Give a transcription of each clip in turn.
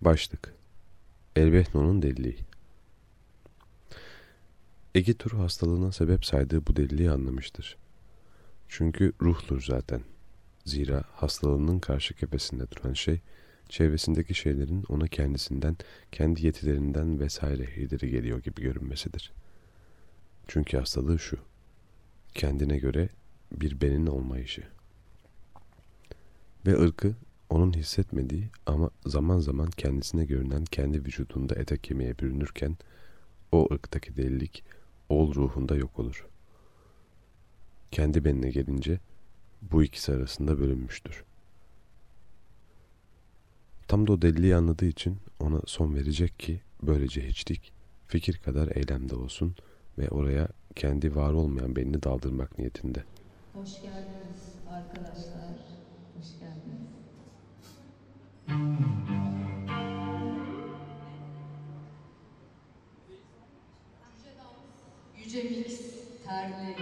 Başlık Elbehno'nun deliliği Ege Turu hastalığına sebep saydığı bu deliliği anlamıştır. Çünkü ruhtur zaten. Zira hastalığının karşı kefesinde duran şey, çevresindeki şeylerin ona kendisinden, kendi yetilerinden vesaire ileri geliyor gibi görünmesidir. Çünkü hastalığı şu, kendine göre bir benin olmayışı. Ve ırkı onun hissetmediği ama zaman zaman kendisine görünen kendi vücudunda ete kemiğe bürünürken o ırktaki delilik oğul ruhunda yok olur. Kendi benine gelince bu ikisi arasında bölünmüştür. Tam da o deliliği anladığı için ona son verecek ki böylece hiçlik fikir kadar eylemde olsun ve oraya kendi var olmayan benini daldırmak niyetinde. Hoş geldiniz arkadaşlar. Hoş geldiniz. Yüce Mix Terli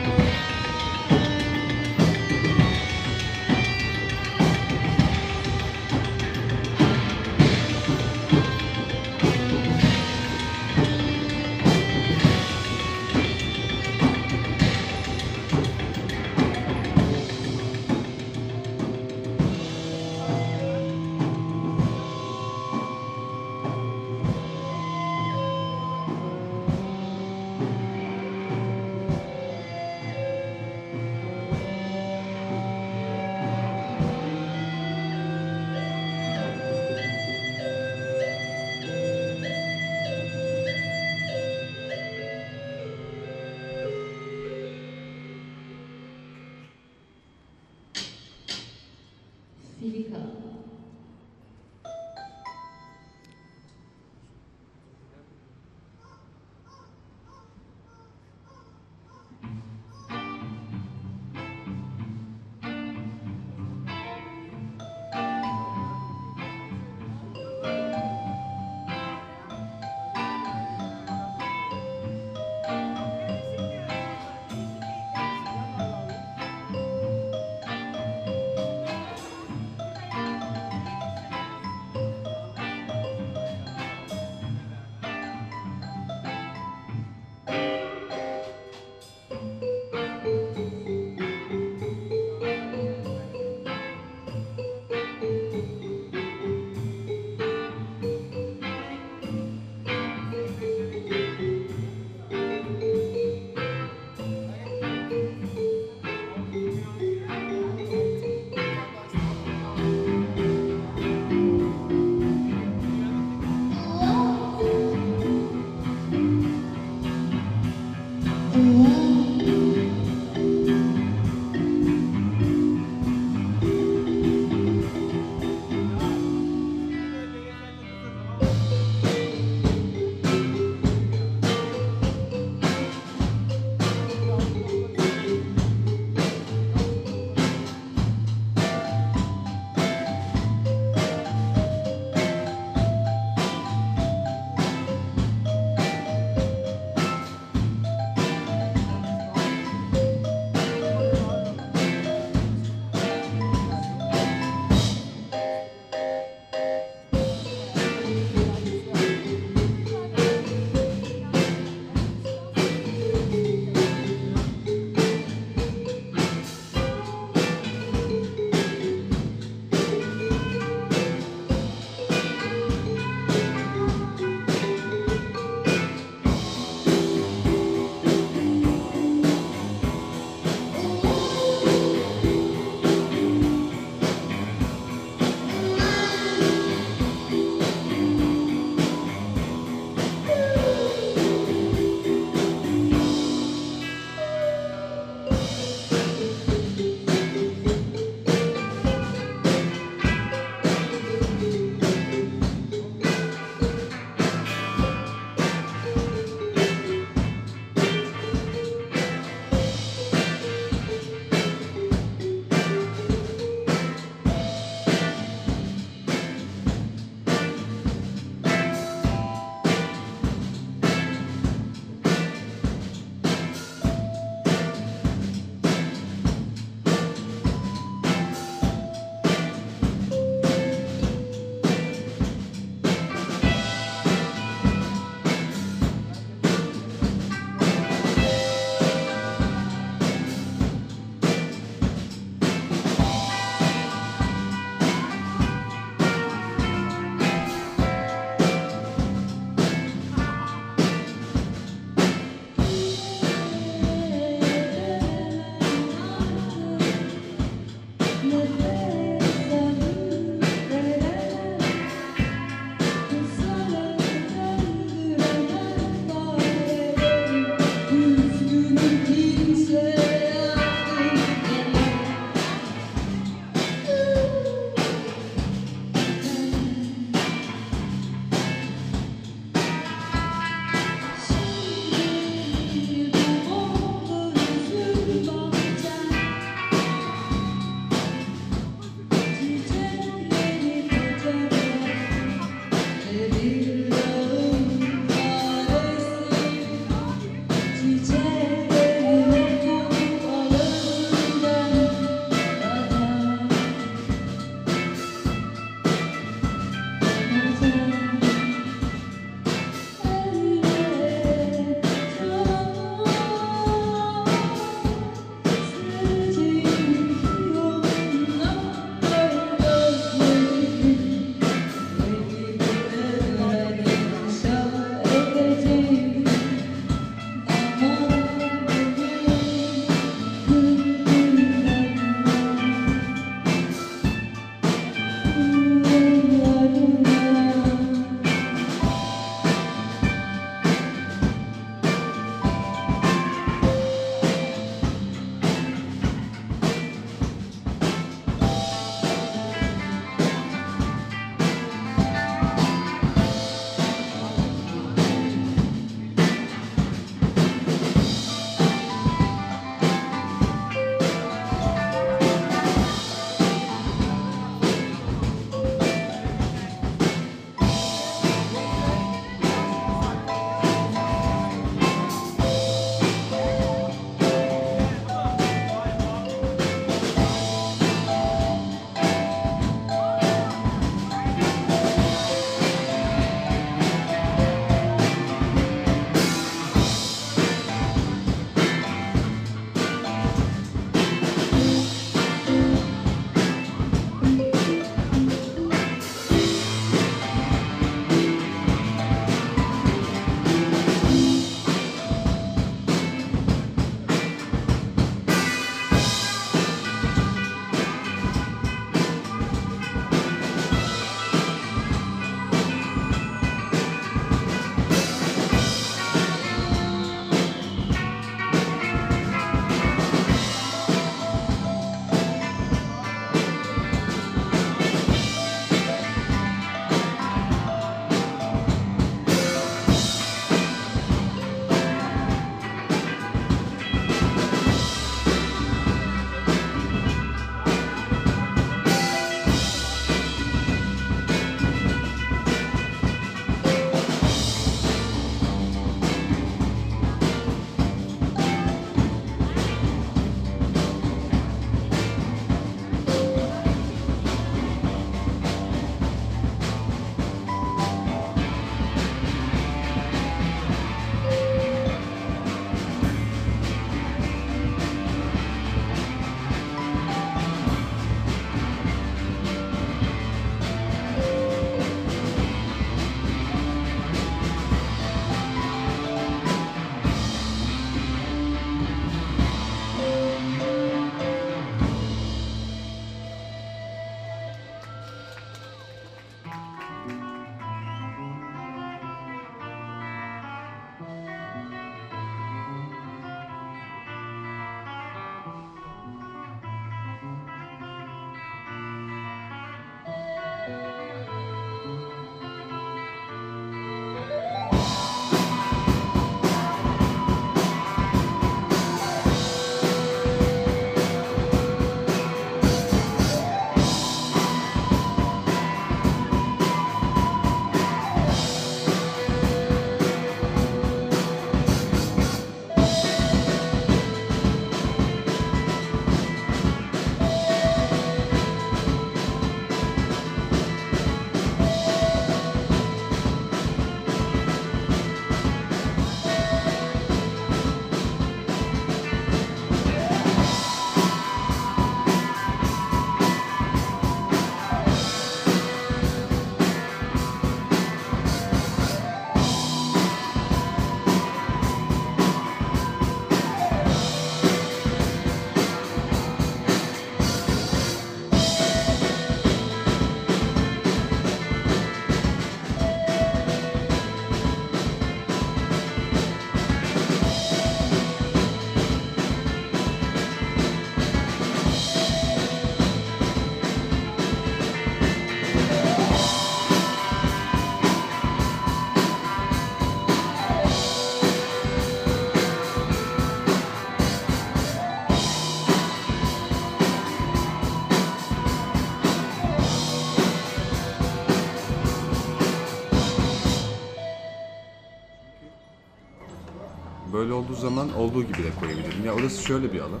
Böyle olduğu zaman olduğu gibi de koyabilirim. Ya orası şöyle bir alan.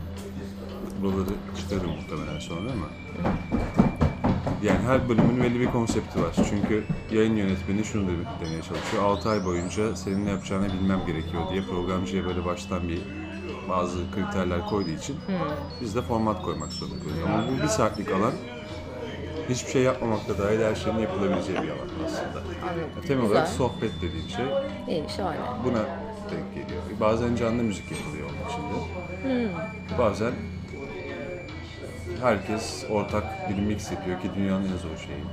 Buraları çıkarırım muhtemelen sonra ama. Yani her bölümün belli bir konsepti var. Çünkü yayın yönetmeni şunu de- demeye çalışıyor. 6 ay boyunca senin ne yapacağını bilmem gerekiyor diye programcıya böyle baştan bir bazı kriterler koyduğu için biz de format koymak zorunda kalıyoruz. Ama bu bir saatlik alan hiçbir şey yapmamakla dahil her şeyin yapılabileceği bir alan aslında. Anladım. Temel olarak Güzel. sohbet dediğim şey İyi, şahane. buna denk geliyor. Bazen canlı müzik yapılıyor onun içinde. Bazen herkes ortak bir mix yapıyor ki dünyanın en zor şeyi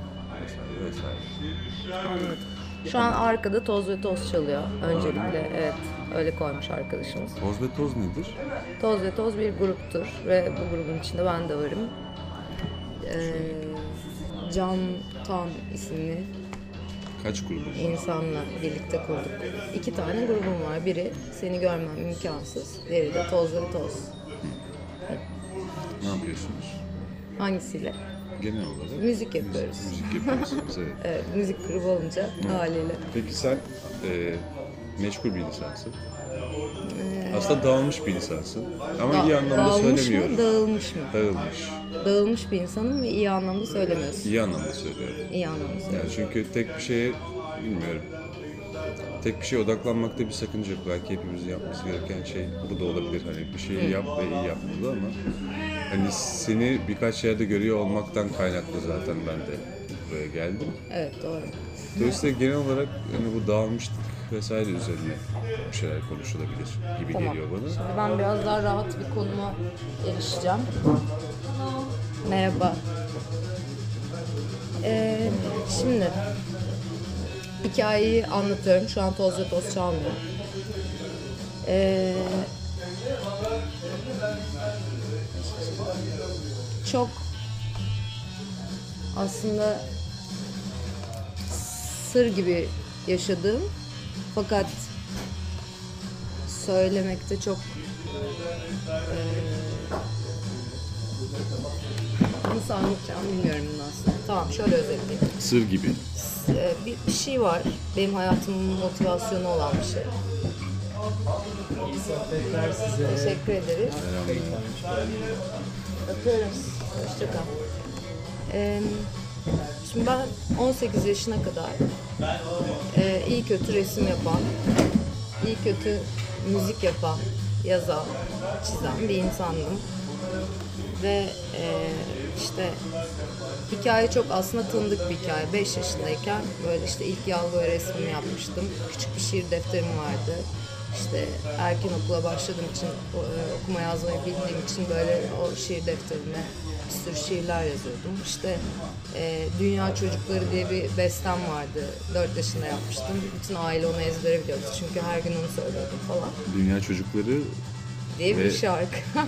vesaire vesaire. Anladım. Şu an arkada toz ve toz çalıyor. Öncelikle evet öyle koymuş arkadaşımız. Toz ve toz nedir? Toz ve Toz bir gruptur ve bu grubun içinde ben de varım. Ee, Can Tan isimli Kaç grubu? insanla birlikte kurduk. İki tane grubum var. Biri Seni Görmem imkansız, diğeri de Toz ve Toz. Ne yapıyorsunuz? Hangisiyle? Genel olarak Müzik yapıyoruz. müzik yapıyorsunuz. Evet. Evet, müzik grubu olunca haliyle. Peki sen e, meşgul bir insansın. Aslında dağılmış bir insansın. Ama iyi anlamda Dağılmış söylemiyorum. mı, dağılmış mı? Dağılmış. Dağılmış bir insanım ve iyi anlamda söylemiyorsun. İyi anlamda söylüyorum. İyi anlamda söylüyorsun. Yani çünkü tek bir şeye bilmiyorum. Tek bir şeye odaklanmakta bir sakınca yok. Belki hepimizin yapması gereken şey bu da olabilir. Hani bir şeyi yap ve iyi yapmalı ama hani seni birkaç yerde görüyor olmaktan kaynaklı zaten ben de buraya geldim. Evet doğru. Dolayısıyla genel olarak hani bu dağılmışlık vesaire üzerine bir şeyler konuşulabilir gibi Tamam. geliyor bana. Şimdi ben biraz daha rahat bir konuma erişeceğim. Merhaba. Ee, şimdi hikayeyi anlatıyorum. Şu an toz ve toz çalmıyor. Ee, çok aslında sır gibi yaşadığım fakat söylemekte çok eee, nasıl anlatacağım bilmiyorum bunu aslında. Tamam şöyle özetleyeyim. Sır gibi. Bir, bir şey var. Benim hayatımın motivasyonu olan bir şey. Teşekkür ederiz. Öpüyorum. Hoşçakal. Eee, şimdi ben 18 yaşına kadar eee, iyi kötü resim yapan, iyi kötü müzik yapan, yazan, çizen bir insandım. Ve eee, işte hikaye çok aslında tanıdık bir hikaye. 5 yaşındayken böyle işte ilk yalgo resmimi yapmıştım. Küçük bir şiir defterim vardı. İşte erken okula başladığım için, e, okuma yazmayı bildiğim için böyle o şiir defterine bir sürü şiirler yazıyordum. İşte e, Dünya Çocukları diye bir bestem vardı. 4 yaşında yapmıştım. Bütün aile onu ezbere biliyordu. Çünkü her gün onu söylüyordum falan. Dünya Çocukları Diye bir Ve- şarkı.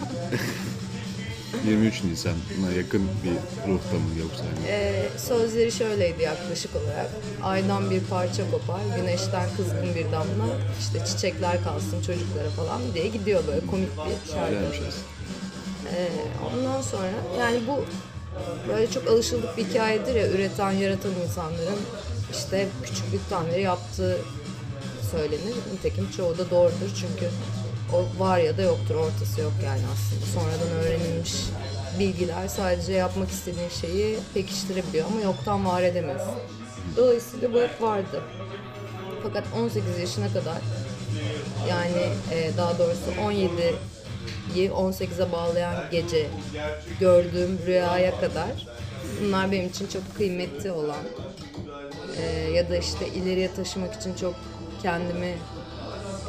23 Nisan'a yakın bir ruhta mı yoksa hani Ee, sözleri şöyleydi yaklaşık olarak. Aydan bir parça kopar, güneşten kızgın bir damla, işte çiçekler kalsın çocuklara falan diye gidiyor böyle komik bir şarkı. güzelmiş aslında. Ee, ondan sonra yani bu böyle çok alışıldık bir hikayedir ya üreten, yaratan insanların işte küçüklükten beri yaptığı söylenir. Nitekim çoğu da doğrudur çünkü o var ya da yoktur, ortası yok yani aslında. Sonradan öğrenilmiş bilgiler sadece yapmak istediğin şeyi pekiştirebiliyor ama yoktan var edemez. Dolayısıyla bu hep vardı. Fakat 18 yaşına kadar yani e, daha doğrusu 17'yi 18'e bağlayan gece gördüğüm rüyaya kadar bunlar benim için çok kıymetli olan e, ya da işte ileriye taşımak için çok kendimi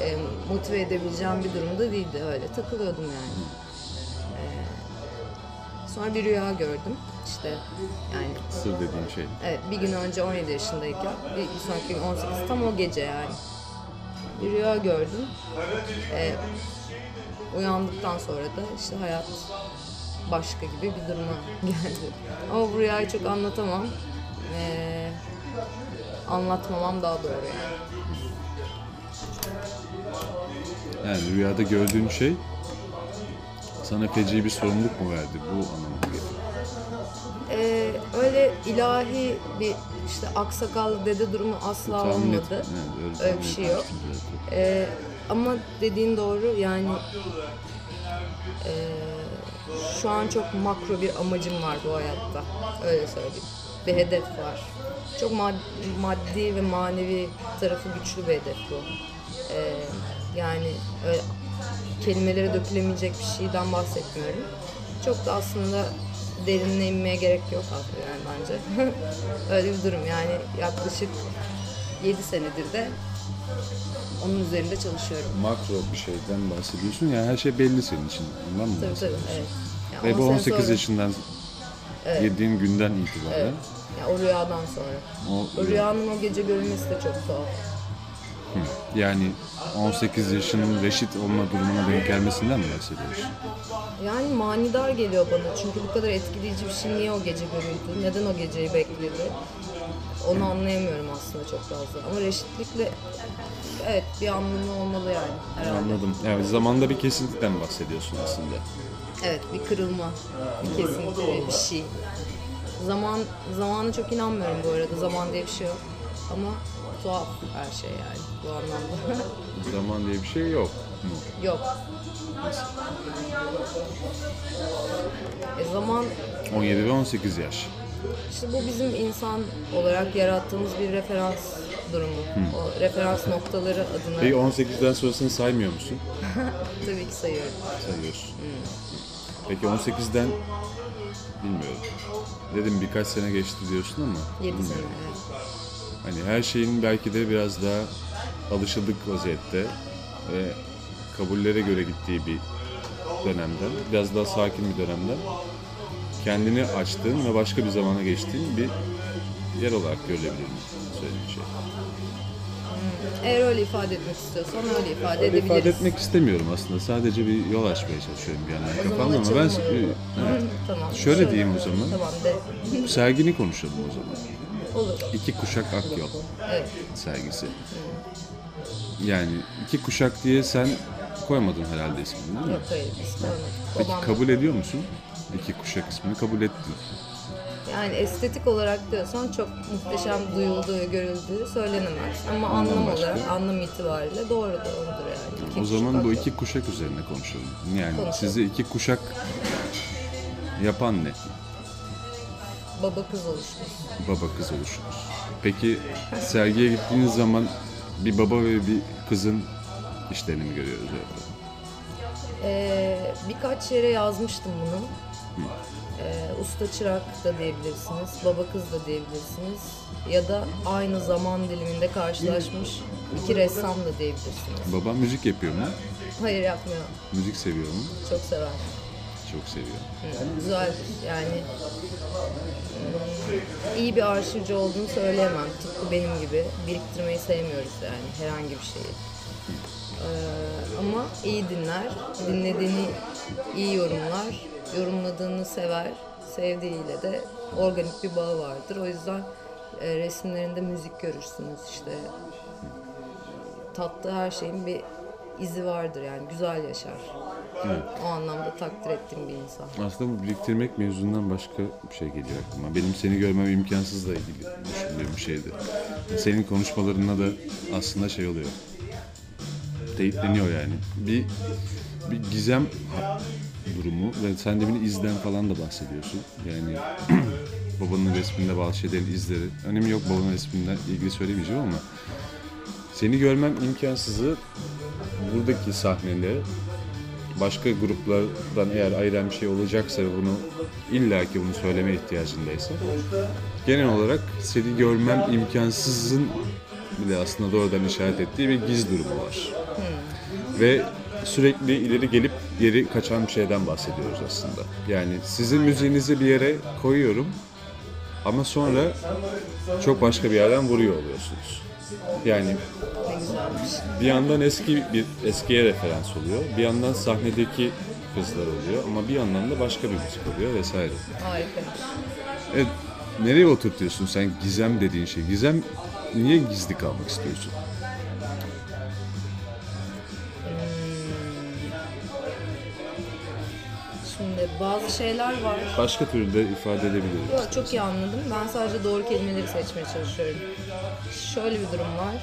e, motive edebileceğim bir durumda değildi öyle takılıyordum yani. E, sonra bir rüya gördüm işte yani Sır dediğin şey. Evet, bir gün önce 17 yaşındayken, bir sonraki gün 18, tam o gece yani. Bir rüya gördüm. Ee, uyandıktan sonra da işte hayat başka gibi bir duruma geldi. Ama bu rüyayı çok anlatamam. Ee, anlatmamam daha doğru yani. Yani rüyada gördüğün şey sana feci bir sorumluluk mu verdi? Bu anlamda geliyor. Ee, öyle ilahi bir işte aksakal dede durumu asla Tahmin olmadı. ettim. Evet, Öyle tahmin bir şey yok. Ee, ama dediğin doğru yani ee, şu an çok makro bir amacım var bu hayatta. Öyle söyleyeyim. Bir hedef var. Çok mad- maddi ve manevi tarafı güçlü bir hedef bu. Ee, yani öyle kelimelere dökülemeyecek bir şeyden bahsetmiyorum. Çok da aslında derinine inmeye gerek yok abi yani bence. öyle bir durum yani yaklaşık 7 senedir de onun üzerinde çalışıyorum. Makro bir şeyden bahsediyorsun. Yani her şey belli senin için. Bundan mı Tabii tabii bahsediyorsun? evet. Yani Ve bu 10 sene 18 sonra- yaşından yediğin günden itibaren Evet. Yani o rüyadan sonra. o, O rüyanın o gece görülmesi de çok tuhaf. yani 18 yaşının reşit olma durumuna denk gelmesinden mi bahsediyorsun? Yani manidar geliyor bana. Çünkü bu kadar etkileyici bir şey niye o gece görüldü? Neden o geceyi bekledi? Onu anlayamıyorum aslında çok fazla. Ama reşitlikle evet bir anlamı olmalı yani herhalde. Anladım. Yani zamanda bir kesintiden bahsediyorsun aslında. Evet bir kırılma, bir kesinti, bir şey. Zaman zamana çok inanmıyorum bu arada. Zaman diye bir şey yok. Ama tuhaf her şey yani bu anlamda. Zaman diye bir şey yok mu? yok. E zaman 17 ve 18 yaş. İşte bu bizim insan olarak yarattığımız bir referans durumu. O referans noktaları adına Peki 18'den sonrasını saymıyor musun? tabii ki sayıyorum. Sayıyorsun. Peki 18'den bilmiyorum. Dedim birkaç sene geçti diyorsun ama 7 sene. evet. Hani her şeyin belki de biraz daha alışıldık vaziyette ve kabullere göre gittiği bir dönemden, biraz daha sakin bir dönemden kendini açtığın ve başka bir zamana geçtiğin bir yer olarak görülebilir mi söylediğin şey? Eğer öyle ifade etmek istiyorsan öyle ifade Öyle edebiliriz. ifade etmek istemiyorum aslında. Sadece bir yol açmaya çalışıyorum zaman kafamda ama ben evet. Tamam. Şöyle diyeyim o zaman. Tamam de. sergini konuşalım o zaman. Olur. İki Kuşak Akyol Evet. sergisi. Yani iki kuşak diye sen koymadın herhalde ismini değil mi? Yok hayır. Peki kabul ediyor musun? İki kuşak ismini kabul ettin. Yani estetik olarak diyorsan çok muhteşem duyulduğu, görüldüğü söylenemez. Ama Anlam anlam başka. olarak, anlam itibariyle doğru doğrudur yani. İki o zaman bu iki kuşak üzerine konuşalım. Yani Konuşalım. sizi iki kuşak yapan ne? Baba kız oluştu. Baba kız oluşunuz. Peki sergiye gittiğiniz zaman bir baba ve bir kızın işlerini mi görüyoruz? Ee, birkaç yere yazmıştım bunu. Ee, usta çırak da diyebilirsiniz, baba kız da diyebilirsiniz. Ya da aynı zaman diliminde karşılaşmış iki ressam da diyebilirsiniz. Baba müzik yapıyor mu? Hayır yapmıyor. Müzik seviyor mu? Çok sever. Çok seviyor. Hı, Güzel yani hmm, iyi bir arşivci olduğunu söyleyemem. Tıpkı benim gibi. Biriktirmeyi sevmiyoruz yani herhangi bir şeyi. Ee, ama iyi dinler, dinlediğini iyi yorumlar, yorumladığını sever, sevdiğiyle de organik bir bağı vardır. O yüzden e, resimlerinde müzik görürsünüz işte. Tattığı her şeyin bir izi vardır yani güzel yaşar. O anlamda takdir ettiğim bir insan. Aslında bu biriktirmek mevzundan başka bir şey geliyor aklıma. Benim seni görmem imkansızla ilgili düşündüğüm bir şeydi. Senin konuşmalarına da aslında şey oluyor. Teyitleniyor yani. Bir, bir gizem durumu ve sen de bir izden falan da bahsediyorsun. Yani babanın resminde bazı şeylerin izleri. Önemi yok babanın resminden ilgili söylemeyeceğim ama seni görmem imkansızı buradaki sahnede başka gruplardan eğer ayıran bir şey olacaksa ve bunu illaki bunu söyleme ihtiyacındaysa genel olarak seni görmem imkansızın bile aslında doğrudan işaret ettiği bir giz durumu var. Ve sürekli ileri gelip geri kaçan bir şeyden bahsediyoruz aslında. Yani sizin müziğinizi bir yere koyuyorum ama sonra çok başka bir yerden vuruyor oluyorsunuz. Yani bir yandan eski bir eskiye referans oluyor. Bir yandan sahnedeki kızlar oluyor ama bir yandan da başka bir müzik oluyor vesaire. Harika. Evet, nereye oturtuyorsun sen gizem dediğin şey? Gizem niye gizli kalmak istiyorsun? Bazı şeyler var. Başka türlü de ifade edebiliriz. Yok çok iyi anladım. Ben sadece doğru kelimeleri seçmeye çalışıyorum. Şöyle bir durum var.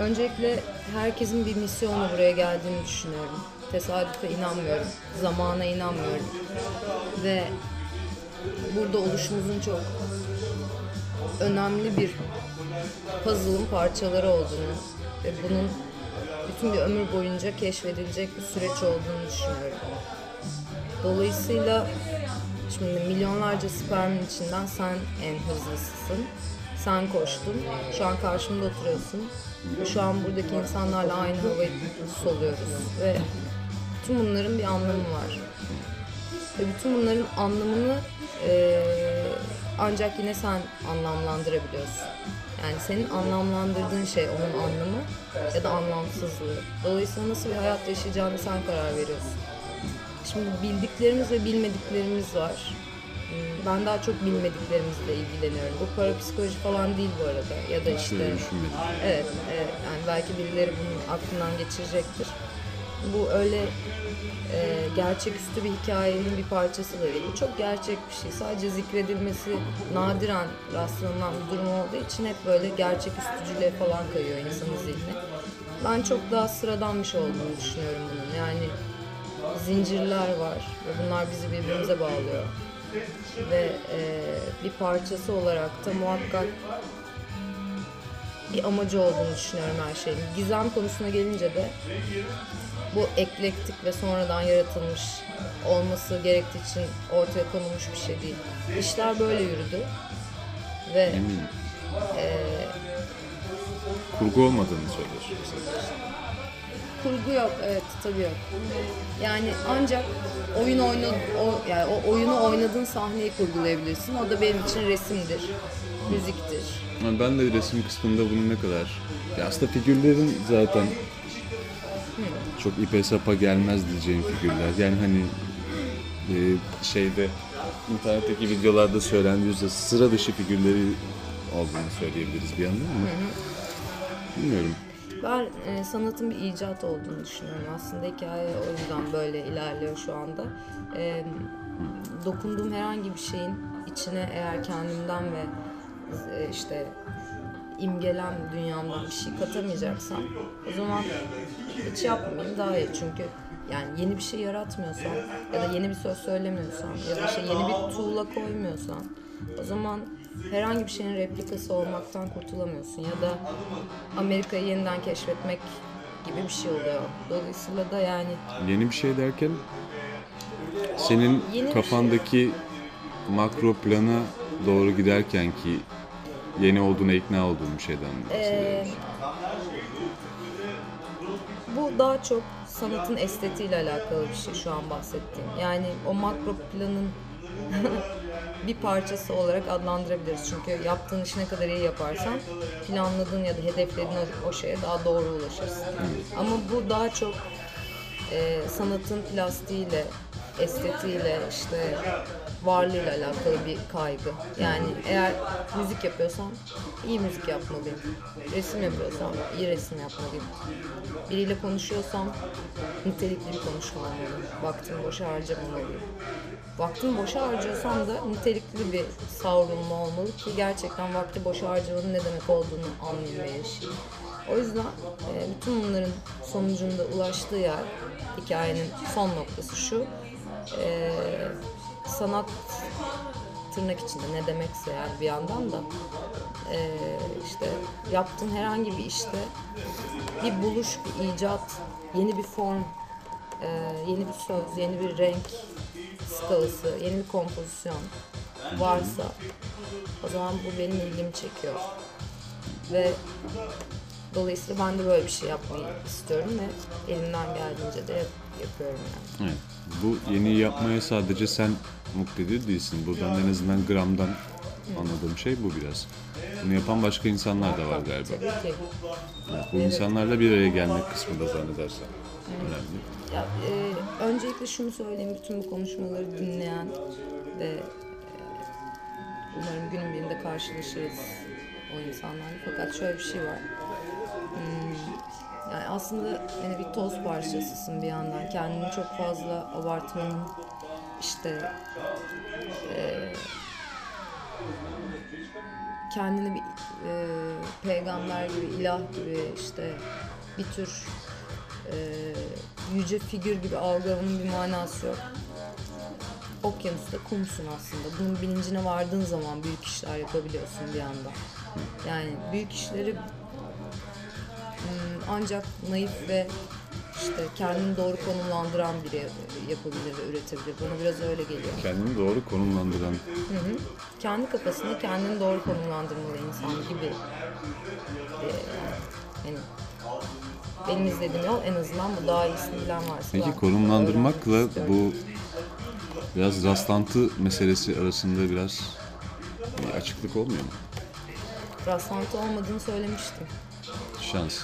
Öncelikle herkesin bir misyonla buraya geldiğini düşünüyorum. Tesadüfe inanmıyorum. Zamana inanmıyorum. Ve burada oluşumuzun çok önemli bir puzzle'ın parçaları olduğunu ve bunun bütün bir ömür boyunca keşfedilecek bir süreç olduğunu düşünüyorum. Dolayısıyla şimdi milyonlarca spermin içinden sen en hızlısısın. Sen koştun. Şu an karşımda oturuyorsun. Şu an buradaki insanlarla aynı havayı soluyoruz. Ve bütün bunların bir anlamı var. Ve bütün bunların anlamını eee, ancak yine sen anlamlandırabiliyorsun. Yani senin anlamlandırdığın şey onun anlamı ya da anlamsızlığı. Dolayısıyla nasıl bir hayat yaşayacağını sen karar veriyorsun. Şimdi bildiklerimiz ve bilmediklerimiz var. Hmm, Ben daha çok bilmediklerimizle ilgileniyorum. Bu parapsikoloji falan değil bu arada. Ya da işte... Evet, evet. Yani belki birileri bunun aklından geçirecektir. Bu öyle e, gerçeküstü bir hikayenin bir parçası da değil. Bu çok gerçek bir şey. Sadece zikredilmesi nadiren rastlanan bir durum olduğu için hep böyle gerçeküstücülüğe falan kayıyor insanın zihni. Ben çok daha sıradan bir şey olduğunu düşünüyorum bunun. Yani zincirler var ve bunlar bizi birbirimize bağlıyor. Ve e, bir parçası olarak da muhakkak bir amacı olduğunu düşünüyorum her şeyin. Gizem konusuna gelince de bu eklektik ve sonradan yaratılmış olması gerektiği için ortaya konulmuş bir şey değil. İşler böyle yürüdü ve Eminim. Kurgu olmadığını söylüyorsun. Kurgu yok evet tabii yok. Yani ancak oyun oyna o yani o oyunu oynadığın sahneyi kurgulayabilirsin. O da benim için resimdir, müziktir. Ben de resim kısmında bunun ne kadar... Ya aslında figürlerin zaten çok ipe sapa gelmez diyeceğim figürler. Yani hani e, şeyde internetteki videolarda söylendiği üzere sıra dışı figürleri olduğunu söyleyebiliriz bir yandan ama bilmiyorum. Ben e, sanatın bir icat olduğunu düşünüyorum. Aslında hikaye o yüzden böyle ilerliyor şu anda. E, dokunduğum herhangi bir şeyin içine eğer kendimden ve e, işte imgelen dünyamdan bir şey katamayacaksam o zaman hiç yapmayayım daha iyi. Çünkü yani yeni bir şey yaratmıyorsam ya da yeni bir söz söylemiyorsam ya da işte yeni bir tuğla koymuyorsam o zaman herhangi bir şeyin replikası olmaktan kurtulamıyorsun ya da Amerika'yı yeniden keşfetmek gibi bir şey oluyor. Dolayısıyla da yani Yeni bir şey derken senin Yeni bir kafandaki makro plana doğru giderken ki yeni olduğuna ikna olduğun bir şeyden Ee, bu daha çok sanatın estetiğiyle alakalı bir şey şu an bahsettiğim. Yani o makro planın bir parçası olarak adlandırabiliriz. Çünkü yaptığın işi ne kadar iyi yaparsan planladığın ya da hedeflediğin o, o şeye daha doğru ulaşırsın. Ama bu daha çok e, sanatın plastiğiyle, estetiğiyle, işte varlığıyla alakalı bir kaygı. Yani eğer müzik yapıyorsam iyi müzik yapmalıyım. Resim yapıyorsam iyi resim yapmalıyım. Biriyle konuşuyorsam nitelikli bir konuşma olmalı. Vaktimi boşa harcamamalıyım. Vaktimi boşa harcıyorsam da nitelikli bir savrulma olmalı ki gerçekten vakti boşa harcamanın ne demek olduğunu anlayayım. O yüzden e, bütün bunların sonucunda ulaştığı yer, hikayenin son noktası şu. e, sanat tırnak içinde ne demekse yani bir yandan da e, işte yaptığın herhangi bir işte bir buluş, bir icat, yeni bir form, e, yeni bir söz, yeni bir renk skalası, yeni bir kompozisyon varsa o zaman bu benim ilgimi çekiyor. Ve dolayısıyla ben de böyle bir şey yapmayı istiyorum ve elimden geldiğince de yap- yapıyorum yani. Evet. Bu yeni yapmaya sadece sen muktedir değilsin. Buradan en azından gramdan anladığım şey bu biraz. Bunu yapan başka insanlar da var galiba. Tabii ki. Evet, bu insanlarla bir araya gelmek kısmı da zannedersem önemli. Ya, e, öncelikle şunu söyleyeyim bütün bu konuşmaları dinleyen ve e, umarım günün birinde karşılaşırız o insanlarla. Fakat şöyle bir şey var. Hmm, Yani aslında yani bir toz parçasısın bir yandan. Kendini çok fazla abartmanın işte e, kendini bir e, peygamber gibi, ilah gibi işte bir tür e, yüce figür gibi algılamanın bir manası yok. Okyanusta kumsun aslında. Bunun bilincine vardığın zaman büyük işler yapabiliyorsun bir anda. Yani büyük işleri Hmm, ancak naif ve işte kendini doğru konumlandıran biri yapabilir ve üretebilir. Bana biraz öyle geliyor. Kendini doğru konumlandıran Kendi kafasında kendini doğru konumlandırmalı insan gibi. Ee, yani benim izlediğim yol en azından bu daha iyisini bilen varsa. Peki konumlandırmakla bu biraz rastlantı meselesi arasında biraz bir açıklık olmuyor mu? Rastlantı olmadığını söylemiştim. Şans.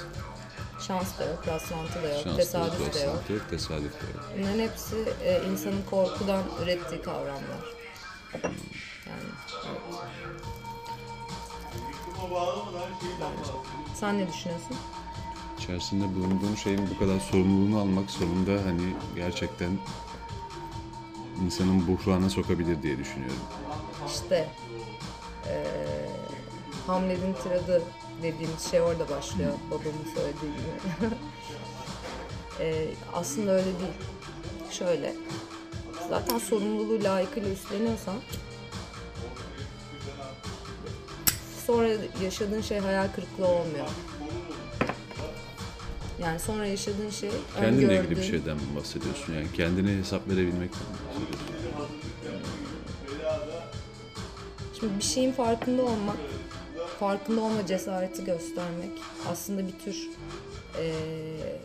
Şans da yok, rastlantı da yok, Şans tesadüf da yok, de yok. rastlantı yok, tesadüf de yok. Bunların hepsi e, insanın korkudan ürettiği kavramlar. Yani evet. Sen ne düşünüyorsun? İçerisinde bulunduğun şeyin bu kadar sorumluluğunu almak sonunda hani gerçekten insanın buhrana sokabilir diye düşünüyorum. İşte e, Hamlet'in tiradı dediğimiz şey orada başlıyor. Babamın söylediği gibi. E, aslında öyle değil. Şöyle. Zaten sorumluluğu layıkıyla üstleniyorsan sonra yaşadığın şey hayal kırıklığı olmuyor. Yani sonra yaşadığın şey Kendinle ilgili bir şeyden mi bahsediyorsun? Yani kendine hesap verebilmekten mi bahsediyorsun? Şimdi bir şeyin farkında olmak, farkında olma cesareti göstermek aslında bir tür eee,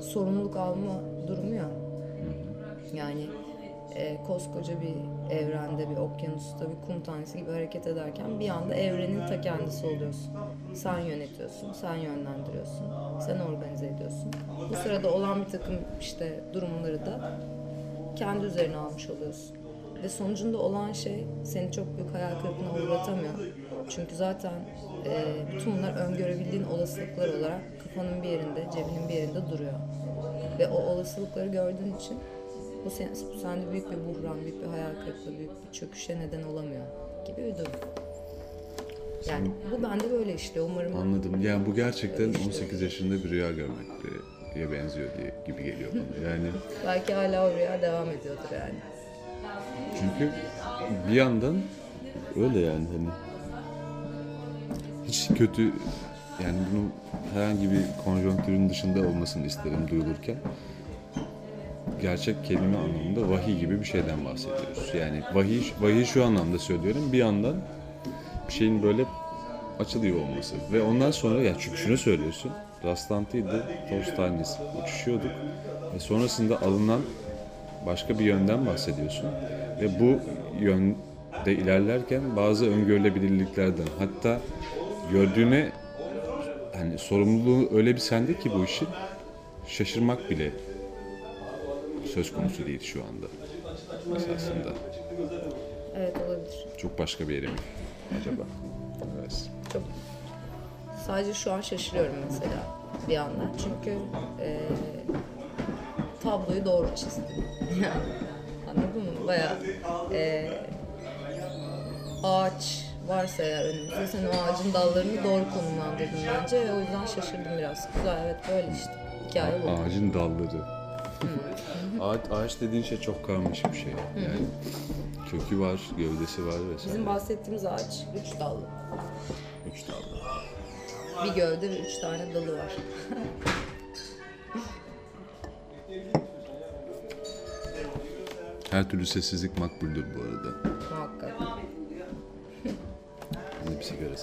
sorumluluk alma durumu ya. Yani eee, koskoca bir evrende, bir okyanusta, bir kum tanesi gibi hareket ederken bir anda evrenin ta kendisi oluyorsun. Sen yönetiyorsun, sen yönlendiriyorsun, sen organize ediyorsun. Bu sırada olan bir takım işte durumları da kendi üzerine almış oluyorsun. Ve sonucunda olan şey seni çok büyük hayal kırıklığına uğratamıyor. Çünkü zaten e, bütün bunlar öngörebildiğin olasılıklar olarak kafanın bir yerinde, cebinin bir yerinde duruyor. Ve o olasılıkları gördüğün için bu, sen, bu sende büyük bir buhran, büyük bir hayal kırıklığı, büyük bir çöküşe neden olamıyor gibi bir durum. Yani bu bende böyle işliyor. Umarım Anladım. Yani bu gerçekten 18 yaşında bir rüya görmekle benziyor diye gibi geliyor bana. Yani belki hala o rüya devam ediyordur yani. Çünkü bir yandan öyle yani hani hiç kötü yani bunu herhangi bir konjonktürün dışında olmasını isterim duyulurken gerçek kelime anlamında vahiy gibi bir şeyden bahsediyoruz. Yani vahiy, vahiy şu anlamda söylüyorum bir yandan bir şeyin böyle açılıyor olması ve ondan sonra ya çünkü şunu söylüyorsun rastlantıydı toz tanesi uçuşuyorduk ve sonrasında alınan başka bir yönden bahsediyorsun ve bu yönde ilerlerken bazı öngörülebilirliklerden hatta gördüğüne hani sorumluluğu öyle bir sende ki bu işin şaşırmak bile söz konusu değil şu anda esasında. Evet olabilir. Çok başka bir yere mi acaba? Evet. Çok sadece şu an şaşırıyorum mesela bir yandan çünkü e, tabloyu doğru çizdim. Yani, Anladın mı? Baya ağaç varsa eğer önümüzde sen o ağacın dallarını doğru konumlandırdın bence. O yüzden şaşırdım biraz. Güzel evet böyle işte. Hikaye bu. Ağacın dalları. ağaç, ağaç dediğin şey çok karmaşık bir şey. Yani kökü var, gövdesi var vesaire. Bizim bahsettiğimiz ağaç üç dallı. Üç dallı. Bir gövde ve üç tane dalı var. Her türlü sessizlik makbuldür bu arada. Muhakkak. De bir sigara.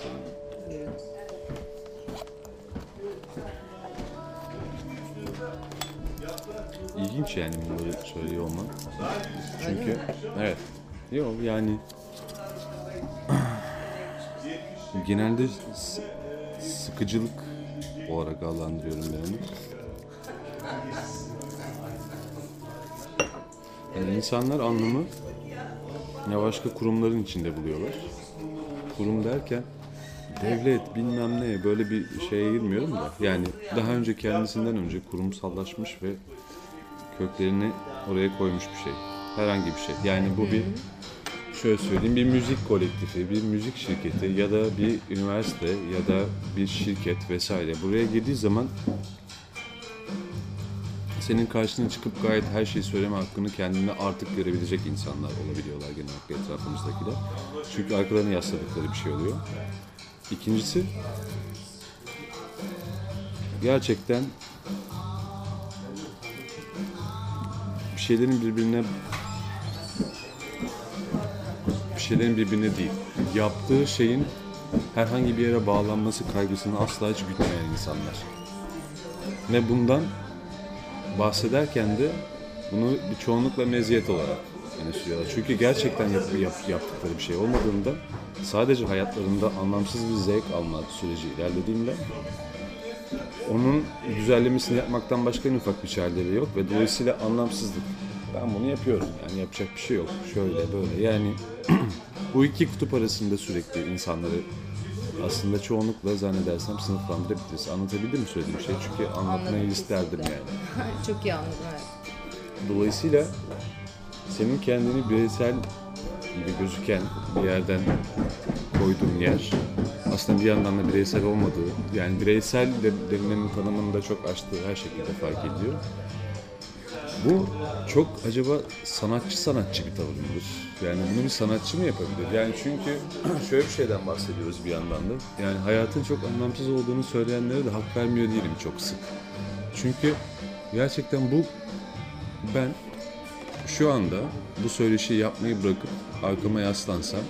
Buyurun. İlginç yani bunları söylüyor olman. Çünkü evet. Yok yani genelde sıkıcılık olarak adlandırıyorum ben onu. Yani insanlar anlamı ya başka kurumların içinde buluyorlar. Kurum derken devlet bilmem ne böyle bir şeye girmiyorum da yani daha önce kendisinden önce kurumsallaşmış ve köklerini oraya koymuş bir şey. Herhangi bir şey. Yani bu bir şöyle söyleyeyim bir müzik kolektifi, bir müzik şirketi ya da bir üniversite ya da bir şirket vesaire buraya girdiği zaman senin karşına çıkıp gayet her şeyi söyleme hakkını kendine artık görebilecek insanlar olabiliyorlar genellikle etrafımızdakiler. Çünkü arkalarına yasladıkları bir şey oluyor. İkincisi gerçekten bir şeylerin birbirine bir şeylerin birbirine değil. Yaptığı şeyin herhangi bir yere bağlanması kaygısını asla hiç gütmeyen insanlar. Ve bundan bahsederken de bunu bir çoğunlukla meziyet olarak öne sürüyorlar. Çünkü gerçekten yap, yap- yaptıkları bir şey olmadığında sadece hayatlarında anlamsız bir zevk alma süreci ilerlediğinde onun güzellemesini yapmaktan başka en ufak bir çareleri yok ve dolayısıyla anlamsızlık. Ben bunu yapıyorum yani yapacak bir şey yok. Şöyle böyle yani bu iki kutup arasında sürekli insanları aslında çoğunlukla zannedersem sınıflandırabiliriz. Anlatabildim mi söylediğim şey? Çünkü anlatmayı Anladım isterdim kesinlikle. yani. Çok iyi anladım evet. Dolayısıyla senin kendini bireysel gibi gözüken bir yerden koyduğun yer aslında bir yandan da bireysel olmadığı, yani bireysel de denilenin tanımını da çok açtığı her şekilde fark ediyor. Bu çok acaba sanatçı sanatçı bir tavır mıdır? Yani bunu bir sanatçı mı yapabilir? Yani çünkü şöyle bir şeyden bahsediyoruz bir yandan da. Yani hayatın çok anlamsız olduğunu söyleyenlere de hak vermiyor değilim çok sık. Çünkü gerçekten bu ben şu anda bu söyleşiyi yapmayı bırakıp arkama yaslansam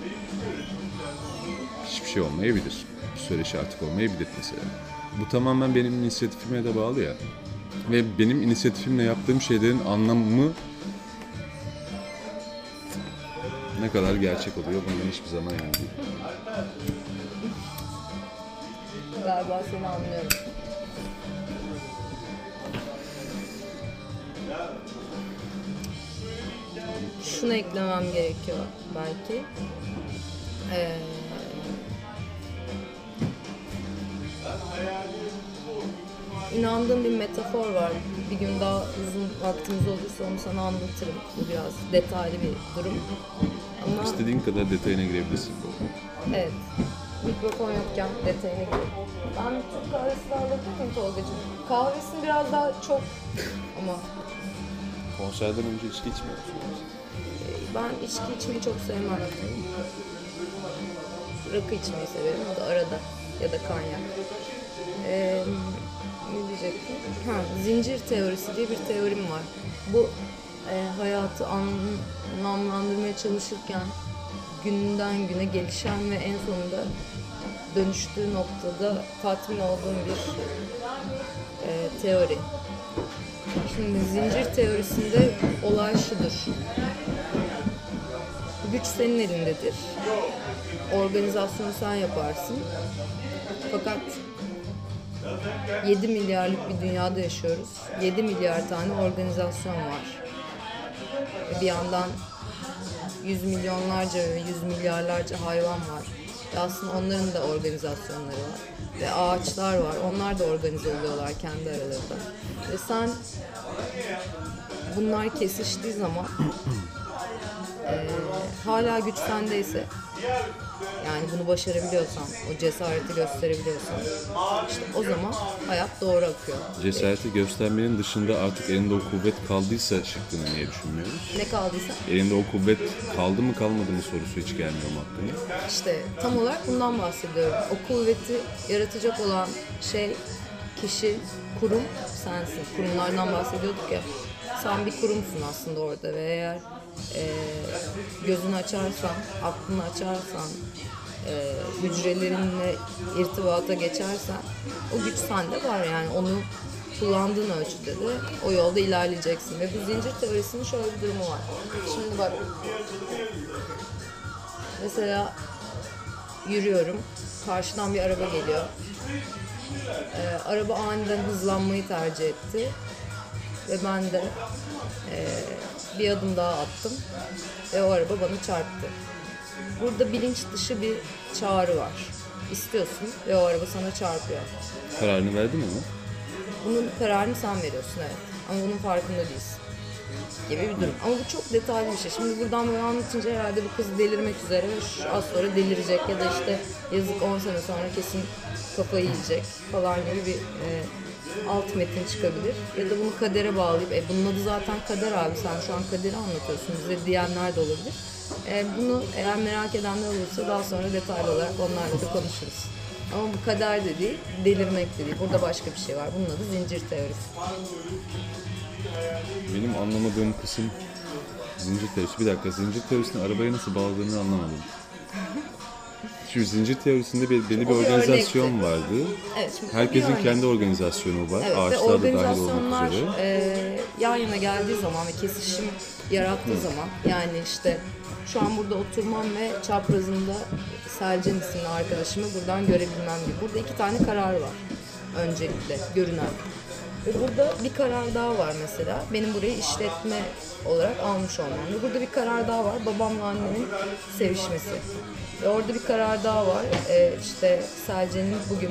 hiçbir şey olmayabilir. Bir söyleşi artık olmayabilir mesela. Bu tamamen benim inisiyatifime de bağlı ya. Ve benim inisiyatifimle yaptığım şeylerin anlamı ne kadar gerçek oluyor bunu hiçbir zaman yani değil. Galiba seni anlıyorum. Şunu eklemem gerekiyor belki. Ee, inandığım bir metafor var. Bir gün daha uzun vaktimiz olursa onu sana anlatırım. Bu biraz detaylı bir durum. Ama İstediğin kadar detayına girebilirsin. Evet. Mikrofon yokken detayına gir. Ben Türk kahvesi alabilir miyim Tolga'cığım? Kahvesini biraz daha çok ama Konserden önce içki içmiyor musun? ben içki içmeyi çok sevmem. Rakı içmeyi severim. O da arada. Ya da kanyak. Ee, ne diyecektim? Ha, zincir teorisi diye bir teorim var. Bu e, hayatı anlamlandırmaya çalışırken günden güne gelişen ve en sonunda dönüştüğü noktada tatmin olduğum bir e, teori. Şimdi zincir teorisinde olay şudur. Güç senin elindedir. Organizasyonu sen yaparsın. Fakat 7 milyarlık bir dünyada yaşıyoruz. 7 milyar tane organizasyon var. Bir yandan yüz milyonlarca ve yüz milyarlarca hayvan var. Ve aslında onların da organizasyonları var. Ve ağaçlar var. Onlar da organize oluyorlar kendi aralarında. Ve sen bunlar kesiştiği zaman hala güç sendeyse yani bunu başarabiliyorsan, o cesareti gösterebiliyorsan işte o zaman hayat doğru akıyor. Cesareti göstermenin dışında artık elinde o kuvvet kaldıysa şıkkını niye düşünmüyoruz? Ne kaldıysa Elinde o kuvvet kaldı mı kalmadı mı sorusu hiç gelmiyor mu aklına? İşte tam olarak bundan bahsediyorum. O kuvveti yaratacak olan şey, kişi, kurum sensin. Kurumlardan bahsediyorduk ya. Sen bir kurumsun aslında orada ve eğer e, gözünü açarsan, aklını açarsan, e, hücrelerinle irtibata geçersen o güç sende var yani onu kullandığın ölçüde de o yolda ilerleyeceksin. Ve bu zincir teorisinin şöyle bir durumu var. Şimdi bak Mesela yürüyorum. Karşıdan bir araba geliyor. Ee, araba aniden hızlanmayı tercih etti. Ve ben de ee, bir adım daha attım. Ve o araba bana çarptı. Burada bilinç dışı bir çağrı var. istiyorsun ve o araba sana çarpıyor. Kararını verdin mi? Bunun kararını sen veriyorsun evet. Ama bunun farkında değilsin. Gibi bir durum. Ama bu çok detaylı bir şey. Şimdi buradan böyle anlatınca herhalde bu kız delirmek üzere şu az sonra delirecek ya da işte yazık 10 sene sonra kesin kafayı yiyecek falan gibi bir e, alt metin çıkabilir. Ya da bunu kadere bağlayıp, e, bunun adı zaten kader abi sen şu an kaderi anlatıyorsun bize diyenler de olabilir. E, bunu eğer merak edenler olursa daha sonra detaylı olarak onlarla da konuşuruz. Ama bu kader de değil, delirmek de değil. Burada başka bir şey var. Bunun adı zincir teorisi. Benim anlamadığım kısım zincir teorisi. Bir dakika zincir teorisini arabaya nasıl bağladığını anlamadım. Şimdi zincir teorisinde bir, belli bir organizasyon örnekti. vardı. Evet, şimdi Herkesin bir kendi organizasyonu var. Evet ve Ağaçlar da dahil olmak üzere. e, yan yana geldiği zaman ve kesişim yarattığı zaman yani işte şu an burada oturmam ve çaprazımda Selcan isimli arkadaşımı buradan görebilmem gibi. Burada iki tane karar var öncelikle görünen. Ve burada bir karar daha var mesela. Benim burayı işletme olarak almış olmam. Ve burada bir karar daha var. Babamla annemin sevişmesi. Ve orada bir karar daha var. Ee, işte Selce'nin bugün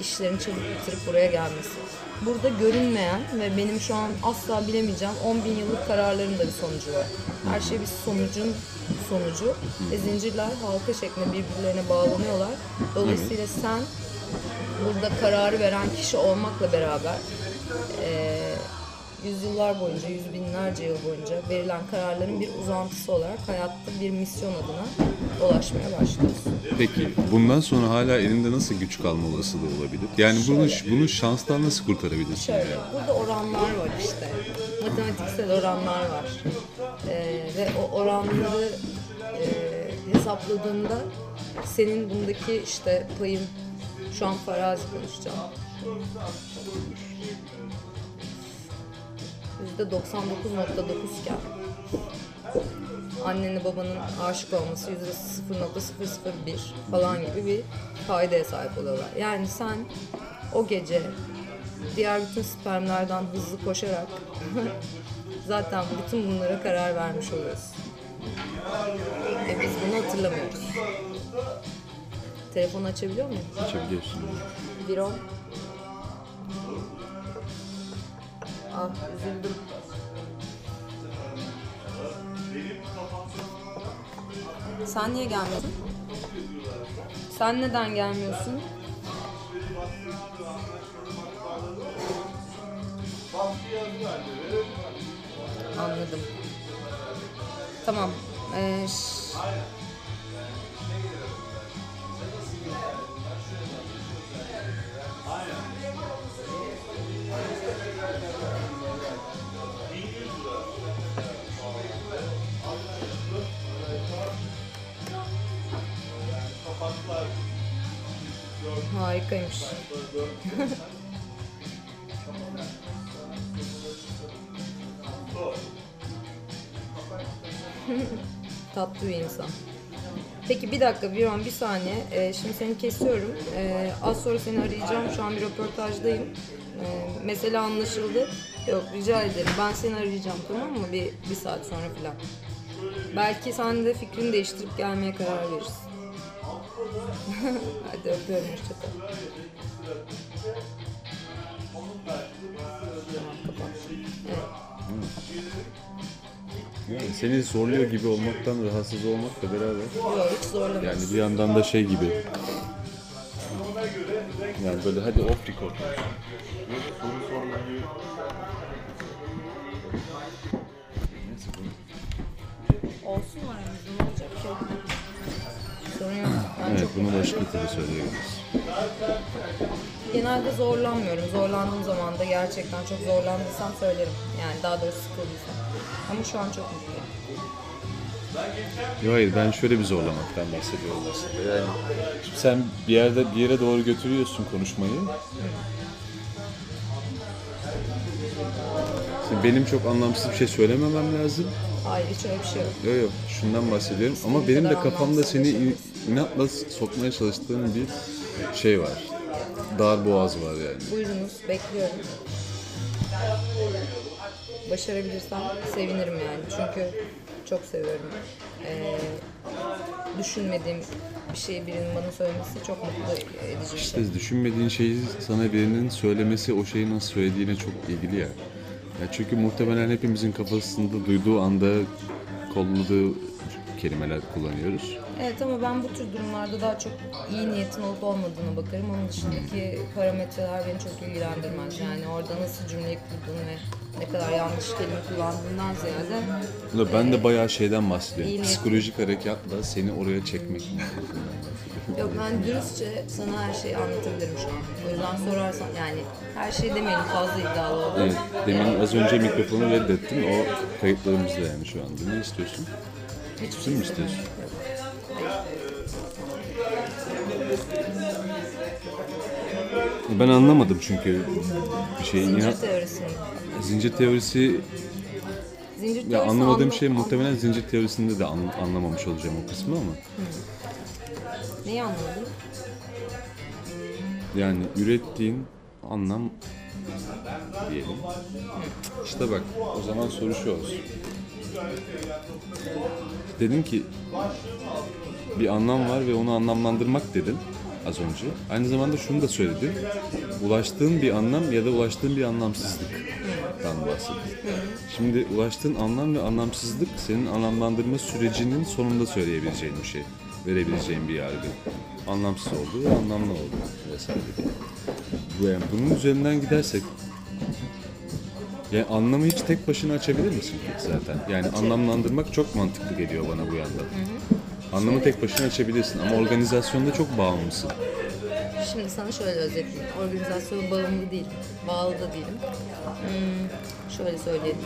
işlerini çabuk bitirip buraya gelmesi. Burada görünmeyen ve benim şu an asla bilemeyeceğim 10 bin yıllık kararların da bir sonucu var. Her şey bir sonucun sonucu ve zincirler halka şeklinde birbirlerine bağlanıyorlar. Dolayısıyla sen burada kararı veren kişi olmakla beraber eee, yüzyıllar boyunca, yüz binlerce yıl boyunca verilen kararların bir uzantısı olarak hayatta bir misyon adına dolaşmaya başlıyorsun. Peki bundan sonra hala elinde nasıl güç kalma olasılığı olabilir? Yani bunu bunu şanstan nasıl kurtarabilirsin? Şöyle, yani? burada oranlar var işte. Matematiksel oranlar var. Eee, ve o oranları eee, hesapladığında senin bundaki işte payın, şu an farazi konuşacağım. %99.9 iken annenle babanın aşık olması %0.001 falan gibi bir faydaya sahip oluyorlar. Yani sen o gece diğer bütün spermlerden hızlı koşarak zaten bütün bunlara karar vermiş oluyorsun. Ve biz bunu hatırlamıyoruz. Telefonu açabiliyor muyum? Açabiliyorsun. Bir on. Ah üzüldüm. Sen niye gelmedin? Sen neden gelmiyorsun? Anladım. Tamam. Ee, harikaymış. Tatlı bir insan. Peki bir dakika bir an bir saniye. Ee, şimdi seni kesiyorum. Ee, az sonra seni arayacağım. Şu an bir röportajdayım. Ee, mesele anlaşıldı. Yok rica ederim. Ben seni arayacağım tamam mı? Bir, bir saat sonra falan. Belki sen de fikrini değiştirip gelmeye karar verirsin. Hadi öpüyorum hoşçakal. Yani seni zorluyor gibi olmaktan rahatsız olmakla beraber Yok hiç zorlamaz. yani bir yandan da şey gibi yani böyle hadi off record Neyse, Evet bunu başka türlü söyleyebiliriz. genelde zorlanmıyorum. Zorlandığım zaman da gerçekten çok zorlandıysam söylerim. Yani daha doğrusu sıkıldıysam. Ama şu an çok mutluyum. Yok hayır ben şöyle bir zorlamaktan bahsediyorum aslında. Yani şimdi sen bir yerde bir yere doğru götürüyorsun konuşmayı. Şimdi benim çok anlamsız bir şey söylememem lazım. Hayır hiç öyle bir şey yok. Yok yok şundan bahsediyorum ama benim de kafamda seni inatla sokmaya çalıştığım bir şey var. Dar boğaz var yani. Buyurunuz bekliyorum. Başarabilirsem sevinirim yani. Çünkü çok seviyorum. Ee, düşünmediğim bir şeyi birinin bana söylemesi çok mutlu edici bir şey. İşte düşünmediğin şeyi sana birinin söylemesi o şeyi nasıl söylediğine çok ilgili ya. ya çünkü muhtemelen hepimizin kafasında duyduğu anda kolladığı kelimeler kullanıyoruz. Evet ama ben bu tür durumlarda daha çok iyi niyetin olup olmadığına bakarım. Onun dışındaki parametreler beni çok ilgilendirmez. Yani orada nasıl cümleyi kurduğun ve ne kadar yanlış kelime kullandığından ziyade Ulan ben de bayağı şeyden bahsediyorum. İyi niyet- Psikolojik harekatla seni oraya çekmek. Yok ben dürüstçe sana her şeyi anlatabilirim şu an. O yüzden sorarsan yani her şey demeyelim fazla iddialı oldu. Evet, demin az önce mikrofonu reddettin. O kayıtlarımızda yani şu anda. Ne istiyorsun? Hiçbir mi istemiyorum. istiyorsun? Yok. Ben anlamadım çünkü bir şeyi. Zincir İnan, teorisini. zincir teorisi Zincir teorisi ya anlamadığım anla- şey muhtemelen zincir teorisinde de an- anlamamış olacağım o kısmı ama. Neyi anlamadın? Yani ürettiğin anlam diyelim. İşte bak o zaman soru şu olsun. Dedin ki bir anlam var ve onu anlamlandırmak dedin az önce. Aynı zamanda şunu da söyledin. Ulaştığın bir anlam ya da ulaştığın bir anlamsızlıktan bahsettin. Şimdi ulaştığın anlam ve anlamsızlık senin anlamlandırma sürecinin sonunda söyleyebileceğin bir şey. Verebileceğin bir yargı. Anlamsız oldu ve anlamlı oldu vesaire diye. Bu yani bunun üzerinden gidersek yani anlamı hiç tek başına açabilir misin zaten? Yani anlamlandırmak çok mantıklı geliyor bana bu yandan. Anlamı tek başına açabilirsin ama organizasyonda çok bağımlısın. Şimdi sana şöyle özetleyeyim. Organizasyona bağımlı değilim. Bağlı da değilim. Hmm, şöyle söyleyeyim.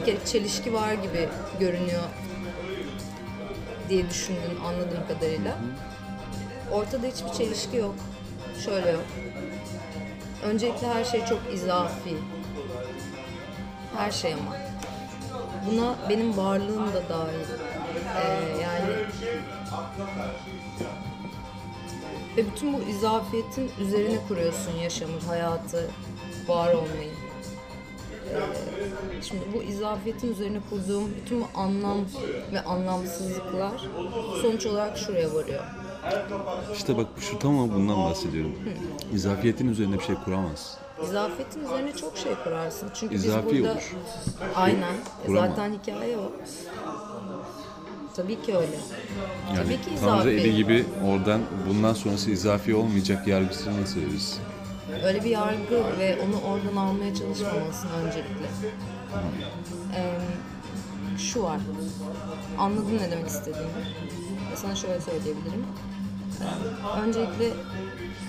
Bir kere çelişki var gibi görünüyor diye düşündün anladığım kadarıyla. Ortada hiçbir çelişki yok. Şöyle yok. Öncelikle her şey çok izafi. Her şey ama. Buna benim varlığım da dahil. Ee, yani ve bütün bu izafiyetin üzerine kuruyorsun yaşamı, hayatı, var olmayı. Ee, şimdi bu izafiyetin üzerine kurduğum bütün bu anlam ve anlamsızlıklar sonuç olarak şuraya varıyor. İşte bak şu tamam bundan bahsediyorum. İzafiyetin üzerine bir şey kuramaz. İzafiyetin üzerine çok şey kurarsın. Çünkü İzafi biz burada... olur. Aynen. Kuramam. Zaten hikaye o. Tabii ki öyle. Yani Tabii ki Tanrı izafi. eli gibi oradan bundan sonrası izafi olmayacak yargısını nasıl verirsin? Öyle bir yargı ve onu oradan almaya çalışmamalısın öncelikle. Ee, şu var. Anladın ne demek istediğimi. Sana şöyle söyleyebilirim. Ee, öncelikle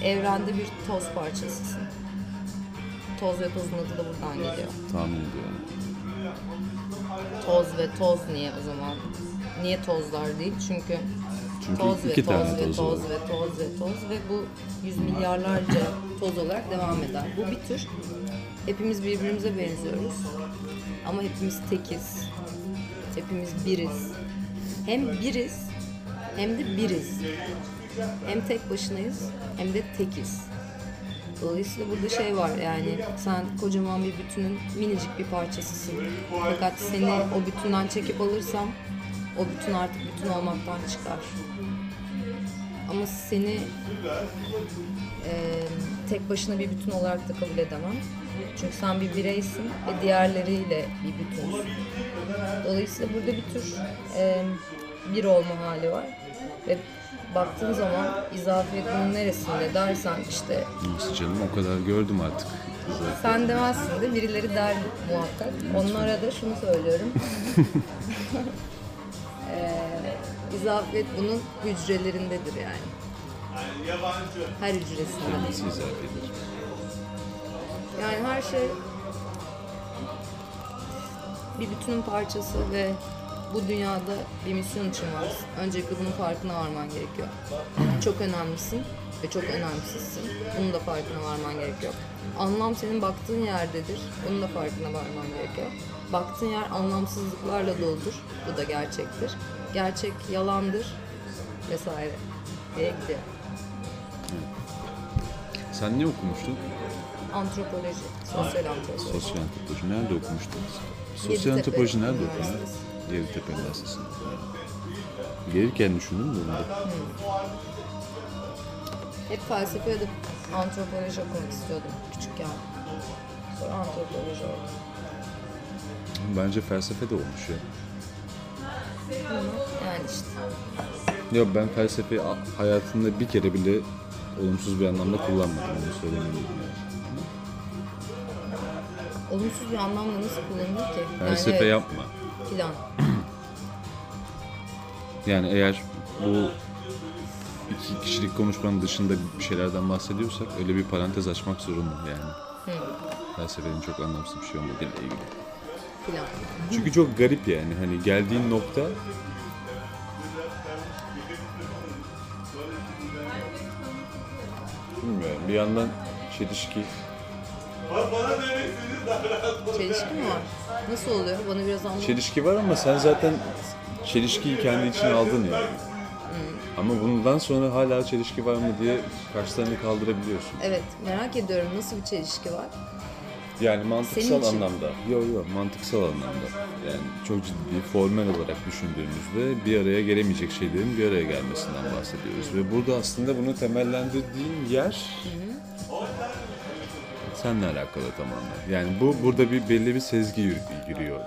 evrende bir toz parçasısın. Toz ve tozun adı da buradan geliyor. Tahmin ediyorum. Toz ve toz niye o zaman? Niye tozlar değil? Çünkü, Çünkü toz ve toz ve toz toz var. ve toz ve toz ve bu yüz milyarlarca toz olarak devam eder. Bu bir tür. Hepimiz birbirimize benziyoruz. Ama hepimiz tekiz. Hepimiz biriz. Hem biriz hem de biriz. Hem tek başınayız hem de tekiz. Dolayısıyla burada şey var yani sen kocaman bir bütünün minicik bir parçasısın. Fakat seni o bütünden çekip alırsam o bütün artık bütün olmaktan çıkar. Ama seni e, tek başına bir bütün olarak da kabul edemem. Çünkü sen bir bireysin ve diğerleriyle bir bütünsün. Dolayısıyla burada bir tür e, bir olma hali var. Ve baktığın zaman izafiyetin neresinde dersen işte Nasıl canım o kadar gördüm artık. sen demezsin de birileri der muhakkak. Onlara da şunu söylüyorum. ee, izafiyet bunun hücrelerindedir yani. Her hücresinde. Yani her şey bir bütünün parçası ve bu dünyada bir misyon için varsın. Öncelikle bunun farkına varman gerekiyor. Çok önemlisin ve çok önemsizsin. Bunun da farkına varman gerekiyor. Anlam senin baktığın yerdedir. Bunun da farkına varman gerekiyor. Baktığın yer anlamsızlıklarla doludur. Bu da gerçektir. Gerçek yalandır vesaire diye gidiyor. Sen ne okumuştun? Antropoloji, sosyal antropoloji. Sosyal antropoloji. Nerede okumuştun? Sosyal antropoloji nerede okudun? Üniversitesi. Yeditepe Üniversitesi'nde. Gelirken düşündün mü bunu da? Hep felsefe ya da antropoloji okumak istiyordum küçükken. Sonra antropoloji oldu. Bence felsefe de olmuş ya. Yani işte. Yok ben felsefeyi hayatımda bir kere bile olumsuz bir anlamda kullanmadım. Onu söylemeliyim yani. Olumsuz bir anlamda nasıl kullanılır ki? Felsefe evet, yapma. Plan. Yani eğer bu iki kişilik konuşmanın dışında bir şeylerden bahsediyorsak öyle bir parantez açmak zorunda yani. Felsefenin çok anlamsız bir şey olmadığıyla ilgili. Plan. Çünkü çok garip yani hani geldiğin nokta Bilmiyorum bir yandan çelişki Çelişki mi var? Nasıl oluyor? Bana biraz anlat. Çelişki var ama sen zaten çelişkiyi kendi içine aldın yani. Ama bundan sonra hala çelişki var mı diye kaşlarını kaldırabiliyorsun. Evet merak ediyorum nasıl bir çelişki var? Yani mantıksal Senin için. anlamda. Yok yok mantıksal anlamda. Yani çok ciddi formel olarak düşündüğümüzde bir araya gelemeyecek şeylerin bir araya gelmesinden bahsediyoruz. Ve burada aslında bunu temellendirdiğin yer seninle alakalı tamamen. Yani bu burada bir belli bir sezgi yürü- giriyor.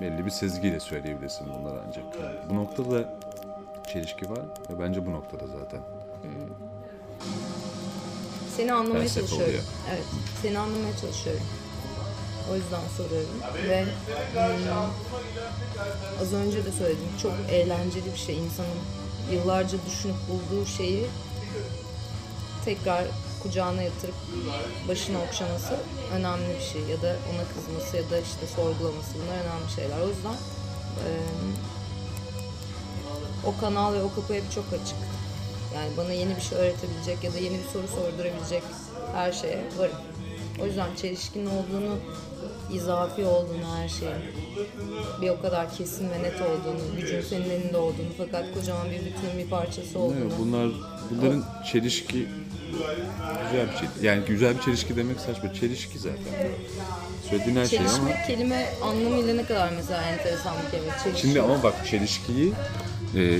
Belli bir sezgiyle söyleyebilirsin bunları ancak. Yani bu noktada çelişki var ve bence bu noktada zaten. Seni anlamaya Felsefe çalışıyorum. oluyor. Evet, seni anlamaya çalışıyorum. O yüzden soruyorum. Ve hmm, az önce de söyledim, çok eğlenceli bir şey. İnsanın yıllarca düşünüp bulduğu şeyi tekrar kucağına yatırıp başına okşaması önemli bir şey. Ya da ona kızması ya da işte sorgulaması bunlar önemli şeyler. O yüzden eee, o kanal ve o kapı hep çok açık. Yani bana yeni bir şey öğretebilecek ya da yeni bir soru sordurabilecek her şeye varım. O yüzden çelişkinin olduğunu, izafi olduğunu her şeyin, bir o kadar kesin ve net olduğunu, gücün senin elinde olduğunu fakat kocaman bir bütünün bir parçası olduğunu. Evet, bunlar bunların çelişki güzel bir şey. Yani güzel bir çelişki demek saçma. Çelişki zaten. Söylediğin her şey ama Çelişme kelime anlamıyla ne kadar mesela enteresan bir kelime. Çelişme. şimdi ama bak çelişkiyi e,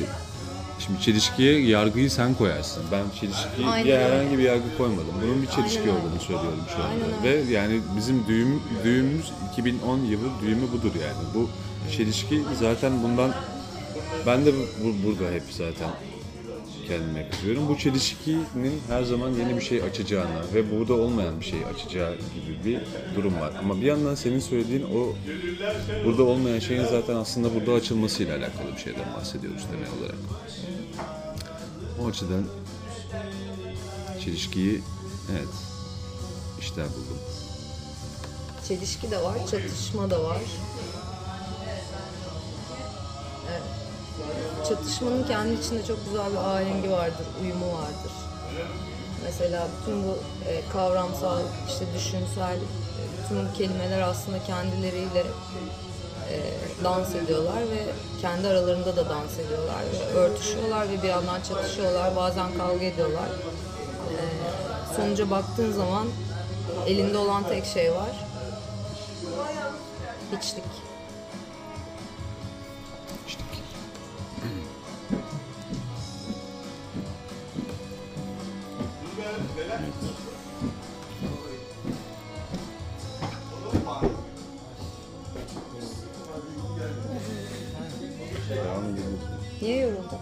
şimdi çelişkiye yargıyı sen koyarsın. Ben çelişkiye Aynen herhangi bir yargı koymadım. Bunun bir çelişki Aynen olduğunu söylüyorum şu anda. Aynen Ve yani bizim düğüm düğümümüz 2010 yılı düğümü budur yani. Bu çelişki zaten bundan ben de bu- burada hep zaten kendime kızıyorum. Bu çelişkinin her zaman yeni bir şey açacağına ve burada olmayan bir şey açacağı gibi bir durum var. Ama bir yandan senin söylediğin o burada olmayan şeyin zaten aslında burada açılmasıyla alakalı bir şeyden bahsediyoruz temel olarak. O açıdan çelişkiyi evet işler buldum. Çelişki de var, çatışma da var. Çatışmanın kendi içinde çok güzel bir ahengi vardır, uyumu vardır. Mesela bütün bu e, kavramsal, işte düşünsel, e, bütün bu kelimeler aslında kendileriyle e, dans ediyorlar ve kendi aralarında da dans ediyorlar ve örtüşüyorlar ve bir yandan çatışıyorlar, bazen kavga ediyorlar. E, sonuca baktığın zaman elinde olan tek şey var, hiçlik. Niye yoruldun?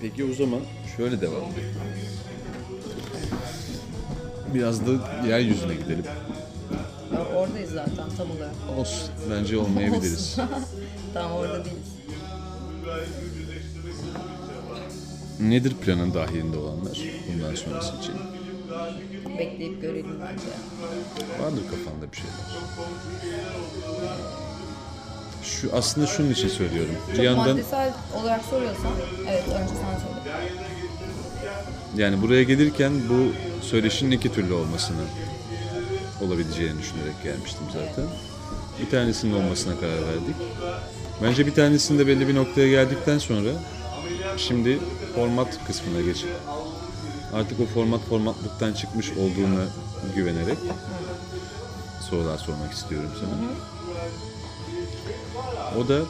Peki o zaman şöyle devam edelim. Biraz da yeryüzüne gidelim. Ya Oradayız zaten tam olarak. Olsun. Bence olmayabiliriz. Tam orada değiliz. Nedir planın dahilinde olanlar bundan sonrası için? Bekleyip görelim bence. Vardır kafanda bir şeyler. Şu aslında şunun için söylüyorum. Bir Çok yandan maddesel olarak soruyorsan, evet önce sen söyle. yani buraya gelirken bu söyleşinin iki türlü olmasını olabileceğini düşünerek gelmiştim zaten. Bir tanesinin olmasına karar verdik. Bence bir tanesinde belli bir noktaya geldikten sonra şimdi format kısmına geçip artık o format formatlıktan çıkmış olduğuna güvenerek sorular sormak istiyorum sana. O da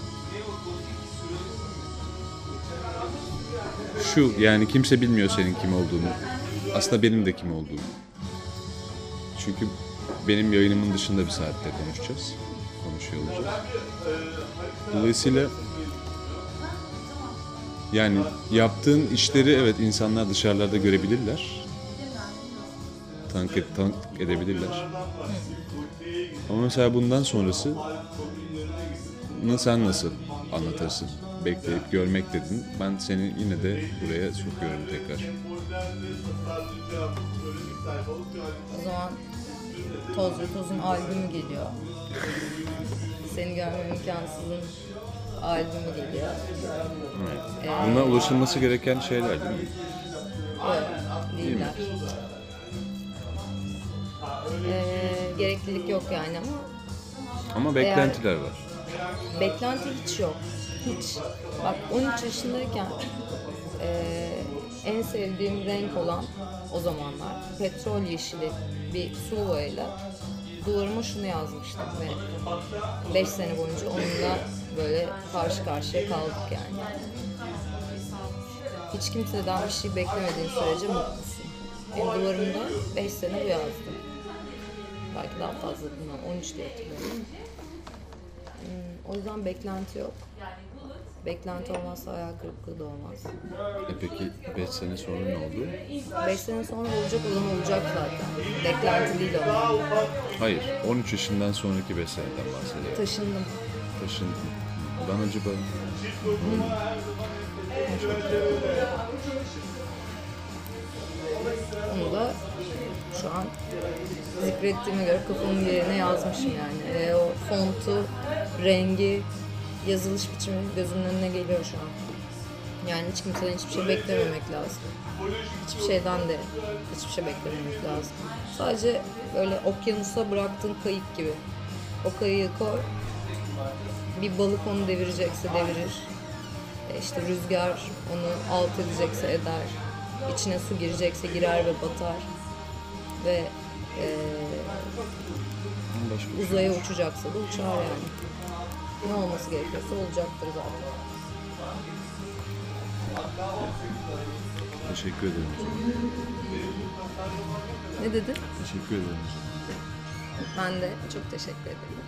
şu yani kimse bilmiyor senin kim olduğunu. Aslında benim de kim olduğumu. Çünkü benim yayınımın dışında bir saatte konuşacağız. Konuşuyor olacağız. Dolayısıyla yani yaptığın işleri evet insanlar dışarılarda görebilirler. Tanık, et, tanık edebilirler. Ama mesela bundan sonrası sen nasıl anlatırsın? Bekleyip görmek dedin. Ben seni yine de buraya sokuyorum tekrar. O zaman Toz ve Toz'un albümü geliyor. Seni görmem imkansızın albümü geliyor. Buna ulaşılması gereken şeyler değil mi? Yok, değiller. Ee, gereklilik yok yani ama Ama beklentiler var. beklenti hiç yok. Hiç. Bak 13 yaşındayken eee, en sevdiğim renk olan o zamanlar petrol yeşili bir su boyayla duvarıma şunu yazmıştım ve 5 sene boyunca onunla böyle karşı karşıya kaldık yani. Hiç kimseden bir şey beklemediğin sürece mutlusun. Benim duvarımda 5 sene bu yazdı. Belki daha fazla bilmem 13 diye hatırlıyorum. Hmm, O yüzden beklenti yok. Beklenti olmazsa hayal kırıklığı da olmaz. E peki 5 sene sonra ne oldu? 5 sene sonra olacak olan olacak zaten. Beklenti değil o. Hayır, 13 yaşından sonraki 5 seneden bahsediyorum. Taşındım. Taşındım. Ben acaba... Onu da şu an zikrettiğime göre kafamın yerine yazmışım yani. Ve o fontu, rengi, yazılış biçimi gözümün önüne geliyor şu an. Yani hiç kimseden hiçbir şey beklememek lazım. Hiçbir şeyden de hiçbir şey beklememek lazım. Sadece böyle okyanusa bıraktığın kayık gibi. O kayığı koy. Bir balık onu devirecekse devirir. E İşte rüzgar onu alt edecekse eder. İçine su girecekse girer ve batar. Ve e, şey. uzaya uçacaksa da uçar yani. Ne olması gerekiyorsa olacaktır zaten. Teşekkür ederim. Ne dedin? Teşekkür ederim. Ben de çok teşekkür ederim.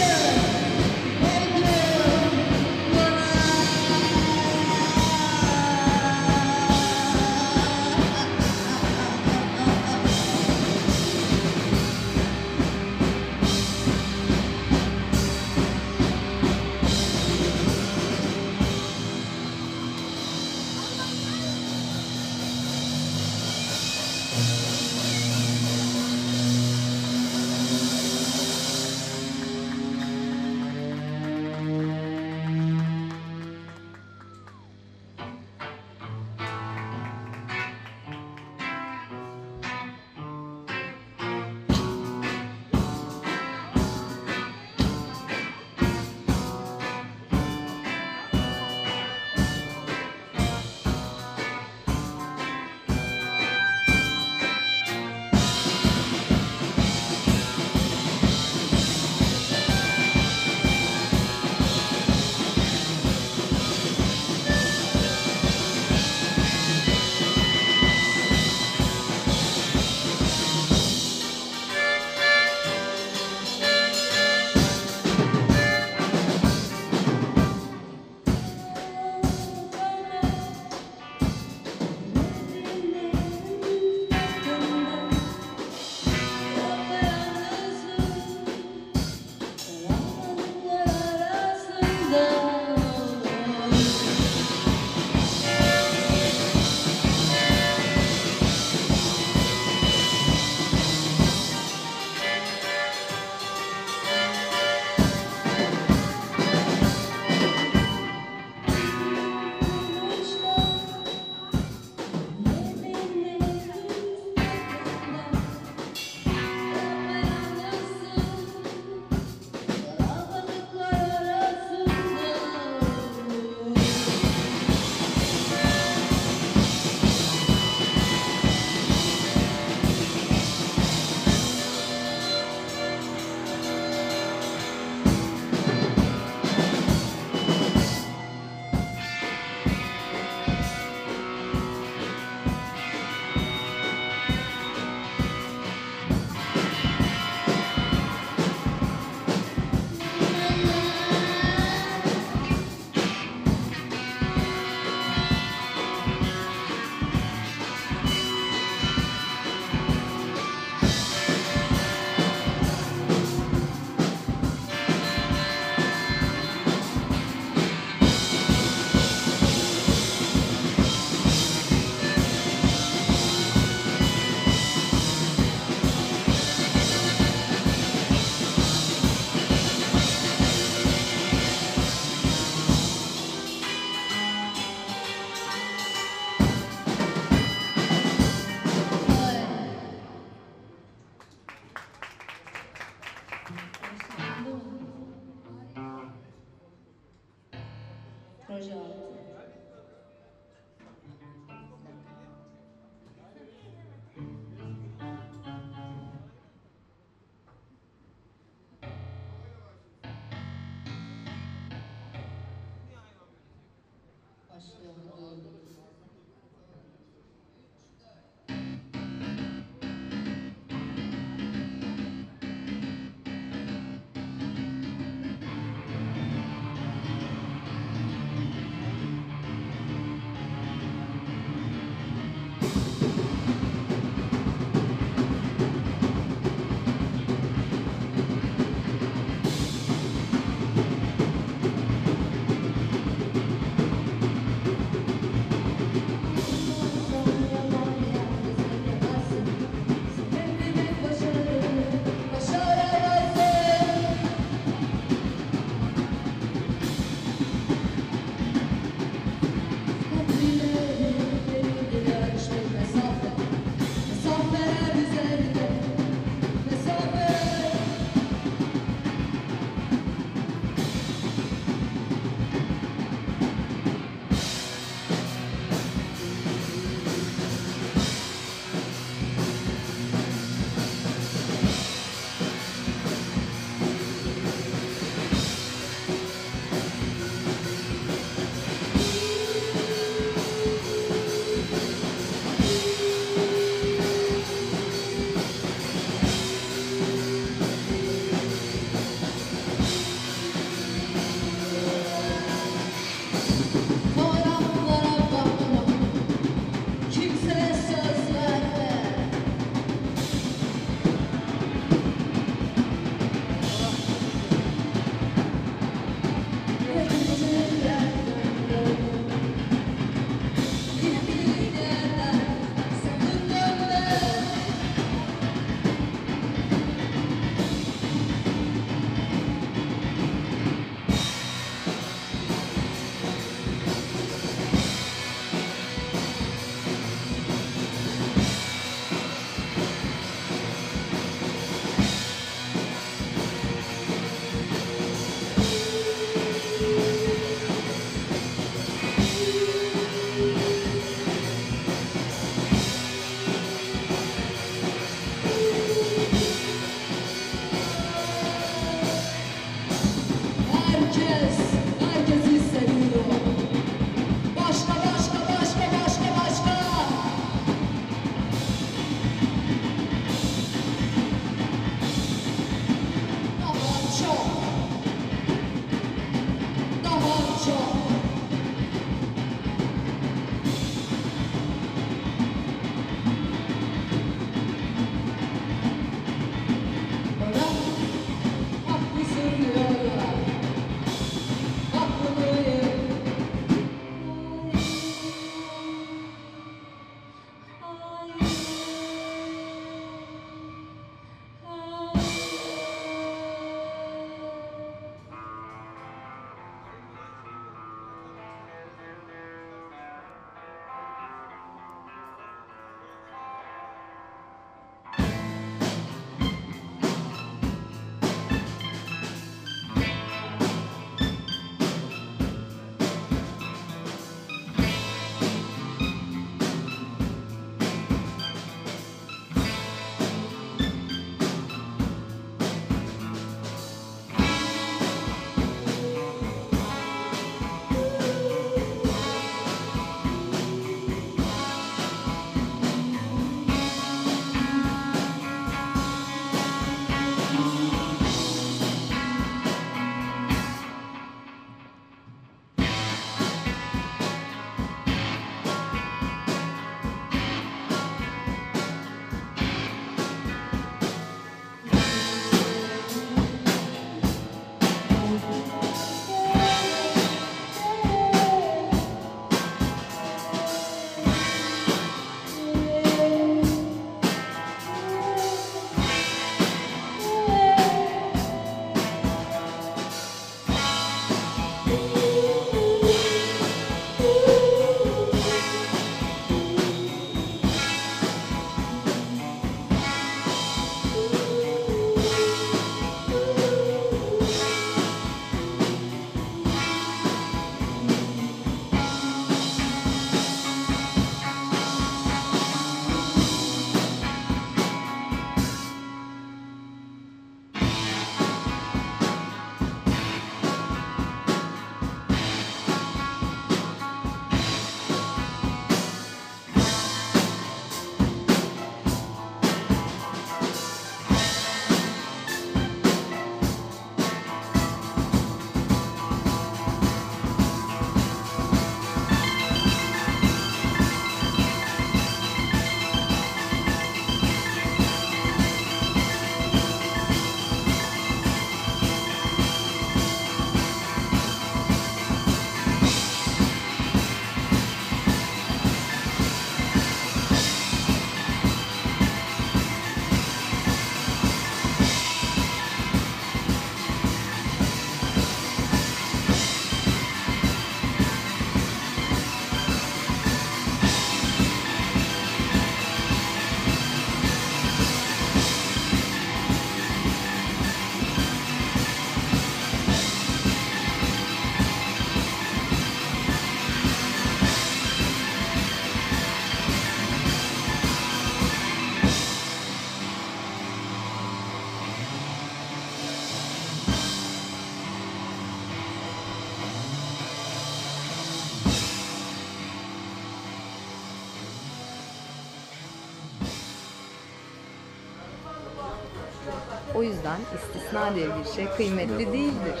O yüzden istisna diye bir şey kıymetli değildir.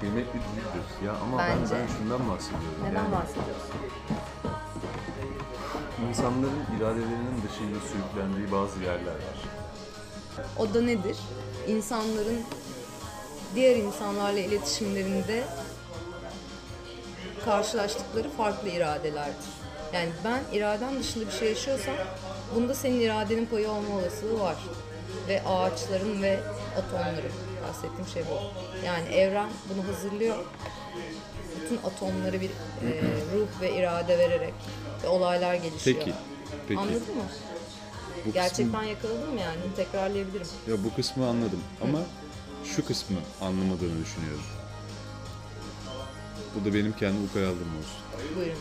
Kıymetli değildir. Ya ama Bence. ben, ben şundan bahsediyorum. Neden Yani bahsediyorsun? İnsanların iradelerinin dışında sürüklendiği bazı yerler var. O da nedir? İnsanların diğer insanlarla iletişimlerinde karşılaştıkları farklı iradelerdir. Yani ben iradem dışında bir şey yaşıyorsam bunda senin iradenin payı olma olasılığı var. Ve ağaçların ve atomların bahsettiğim şey bu. Yani evren bunu hazırlıyor. Bütün atomları bir e, ruh ve irade vererek ve olaylar gelişiyor. Peki. Peki. Anladın mı? Bu Gerçekten yakaladım mı yani? Tekrarlayabilirim. Kısmı, ya bu kısmı anladım ama şu kısmı anlamadığını düşünüyorum. Bu da benim kendi ukarallığım olsun. Buyurun.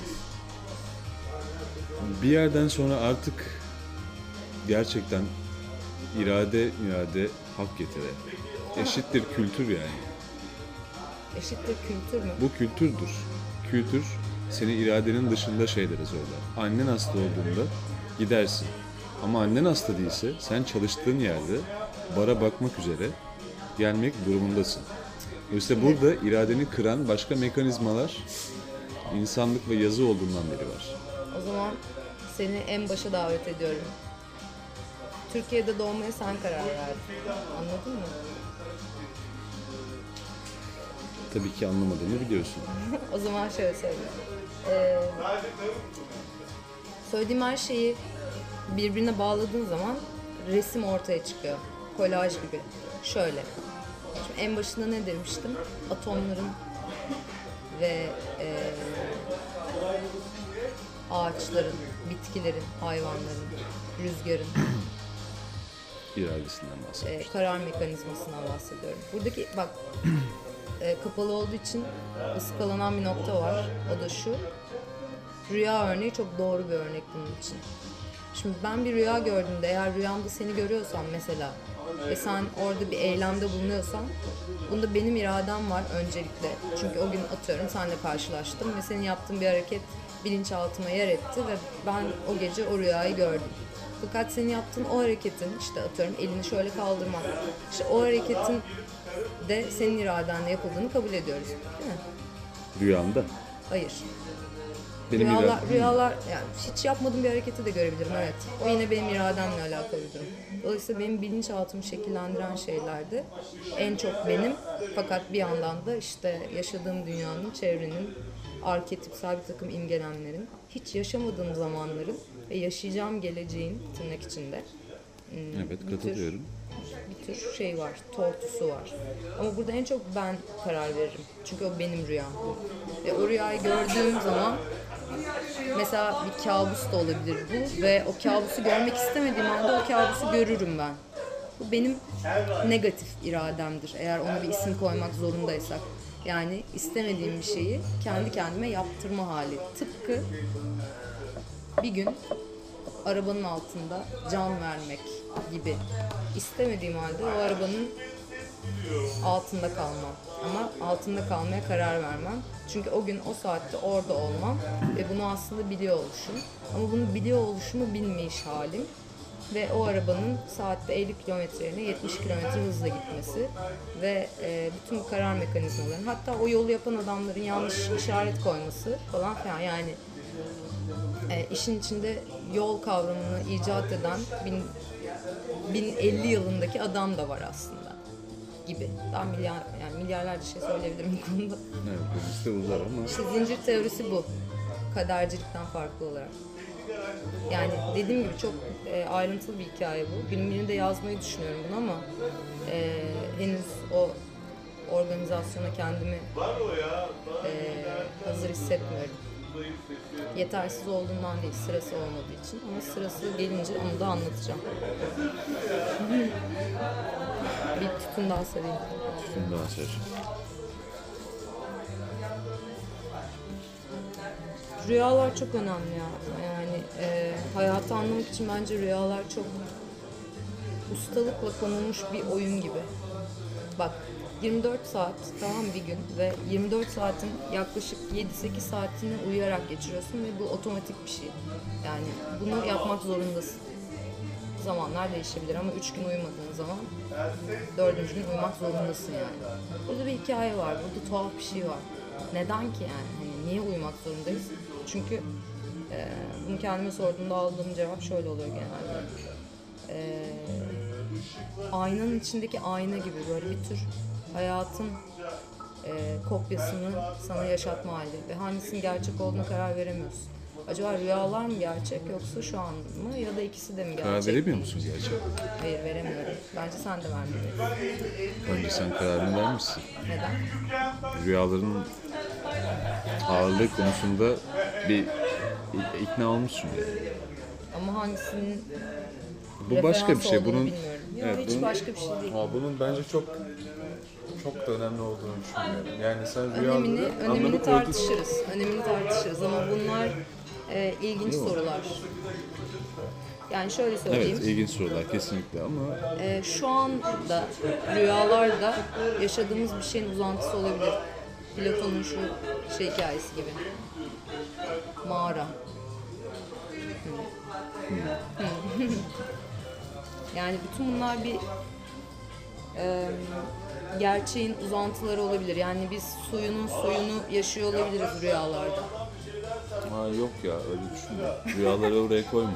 Bir yerden sonra artık gerçekten irade irade hak getire. Eşittir kültür yani. Eşittir kültür mü? Bu kültürdür. Kültür seni iradenin dışında şeylere zorlar. Annen hasta olduğunda gidersin. Ama annen hasta değilse sen çalıştığın yerde bara bakmak üzere gelmek durumundasın. Dolayısıyla burada iradeni kıran başka mekanizmalar insanlık ve yazı olduğundan beri var. O zaman seni en başa davet ediyorum. Türkiye'de doğmaya sen karar verdin. Anladın mı? Tabii ki anlamadığını biliyorsun. o zaman şöyle söyleyeyim. Ee, söylediğim her şeyi birbirine bağladığın zaman resim ortaya çıkıyor. Kolaj gibi. Şöyle. Şimdi en başında ne demiştim? Atomların ve e, ağaçların, bitkilerin, hayvanların, rüzgarın, İradesinden bahsediyor. e, karar mekanizmasından bahsediyorum. Buradaki bak e, kapalı olduğu için ıskalanan bir nokta var. O da şu. Rüya örneği çok doğru bir örnek bunun için. Şimdi ben bir rüya gördüğümde eğer rüyamda seni görüyorsam mesela ve sen orada bir eylemde bulunuyorsan bunda benim iradem var öncelikle. Çünkü o gün atıyorum senle karşılaştım ve senin yaptığın bir hareket bilinçaltıma yer etti ve ben o gece o rüyayı gördüm. Fakat senin yaptığın o hareketin işte atıyorum elini şöyle kaldırmak. işte o hareketin de senin iradenle yapıldığını kabul ediyoruz. Değil mi? Rüyamda. Hayır. Benim rüyalar, iradem. rüyalar yani hiç yapmadığım bir hareketi de görebilirim evet. O yine benim irademle alakalı bir durum. Dolayısıyla benim bilinçaltımı şekillendiren şeylerde en çok benim fakat bir yandan da işte yaşadığım dünyanın, çevrenin, arketipsel bir takım imgelemlerin, hiç yaşamadığım zamanların ve yaşayacağım geleceğin tırnak içinde hmm, Evet bir tür- katılıyorum. bir tür şey var, tortusu var. Ama burada en çok ben karar veririm. Çünkü o benim rüyam. Ve o rüyayı gördüğüm zaman mesela bir kabus da olabilir bu ve o kabusu görmek istemediğim anda o kabusu görürüm ben. Bu benim negatif irademdir eğer ona bir isim koymak zorundaysak. Yani istemediğim bir şeyi kendi kendime yaptırma hali. Tıpkı bir gün arabanın altında can vermek gibi istemediğim halde o arabanın altında kalmam. Ama altında kalmaya karar vermem. Çünkü o gün o saatte orada olmam ve bunu aslında biliyor oluşum. Ama bunu biliyor oluşumu bilmeyiş halim ve o arabanın saatte 50 kilometre yerine 70 kilometre hızla gitmesi ve e, bütün bu karar mekanizmaların hatta o yolu yapan adamların yanlış işaret koyması falan filan yani e, işin içinde yol kavramını icat eden bin, 1050 yılındaki adam da var aslında gibi. Daha milyar yani milyarlarca şey söyleyebilirim bu konuda. Evet, liste uzar ama İşte zincir teorisi bu. Kadercilikten farklı olarak. Yani dediğim gibi çok e, ayrıntılı bir hikaye bu. Günün birinde yazmayı düşünüyorum bunu ama e, henüz o organizasyona kendimi e, hazır hissetmiyorum. Yetersiz olduğundan değil, sırası olmadığı için. Ama sırası gelince onu da anlatacağım. bir tütün daha sarayım. tütün daha ser. Rüyalar çok önemli ya. Yani e, hayatı anlamak için bence rüyalar çok ustalıkla konulmuş bir oyun gibi. Bak 24 saat tamam bir gün ve 24 saatin yaklaşık 7-8 saatini uyuyarak geçiriyorsun ve bu otomatik bir şey. Yani bunu yapmak zorundasın. zamanlar değişebilir ama üç gün uyumadığın zaman dördüncü gün uyumak zorundasın yani. Burada bir hikaye var, burada tuhaf bir şey var. Neden ki yani? Hani niye uyumak zorundayız? Çünkü e, bunu kendime sorduğumda aldığım cevap şöyle oluyor genelde. E, aynanın içindeki ayna gibi böyle bir tür hayatın e, kopyasını sana yaşatma hali ve hangisinin gerçek olduğuna karar veremiyorsun. Acaba rüyalar mı gerçek yoksa şu an mı ya da ikisi de mi gerçek? Karar veremiyor musun gerçekten? Hayır veremiyorum. Bence sen de vermelisin. Önce sen kararını vermişsin. Neden? Rüyaların ağırlığı konusunda bir ikna olmuşsun yani. Ama hangisinin Bu başka bir şey. Bunun bilmiyorum. Yok Evet, hiç bunun- başka bir şey değil. Ama bunun bence çok çok da önemli olduğunu düşünüyorum. Yani sen Önemini, rüyaları önemini anlamı koyduğun- tartışırız. Önemini tartışırız ama bunlar e, ilginç sorular. Yani şöyle söyleyeyim. Evet, ilginç sorular kesinlikle ama e, şu anda rüyalarda yaşadığımız bir şeyin uzantısı olabilir. Platon'un şu şey hikayesi gibi. Mağara. Hı. yani bütün bunlar bir e, gerçeğin uzantıları olabilir. Yani biz suyunun suyunu yaşıyor olabiliriz rüyalarda. Aa, yok ya öyle düşünme. Rüyaları oraya koyma.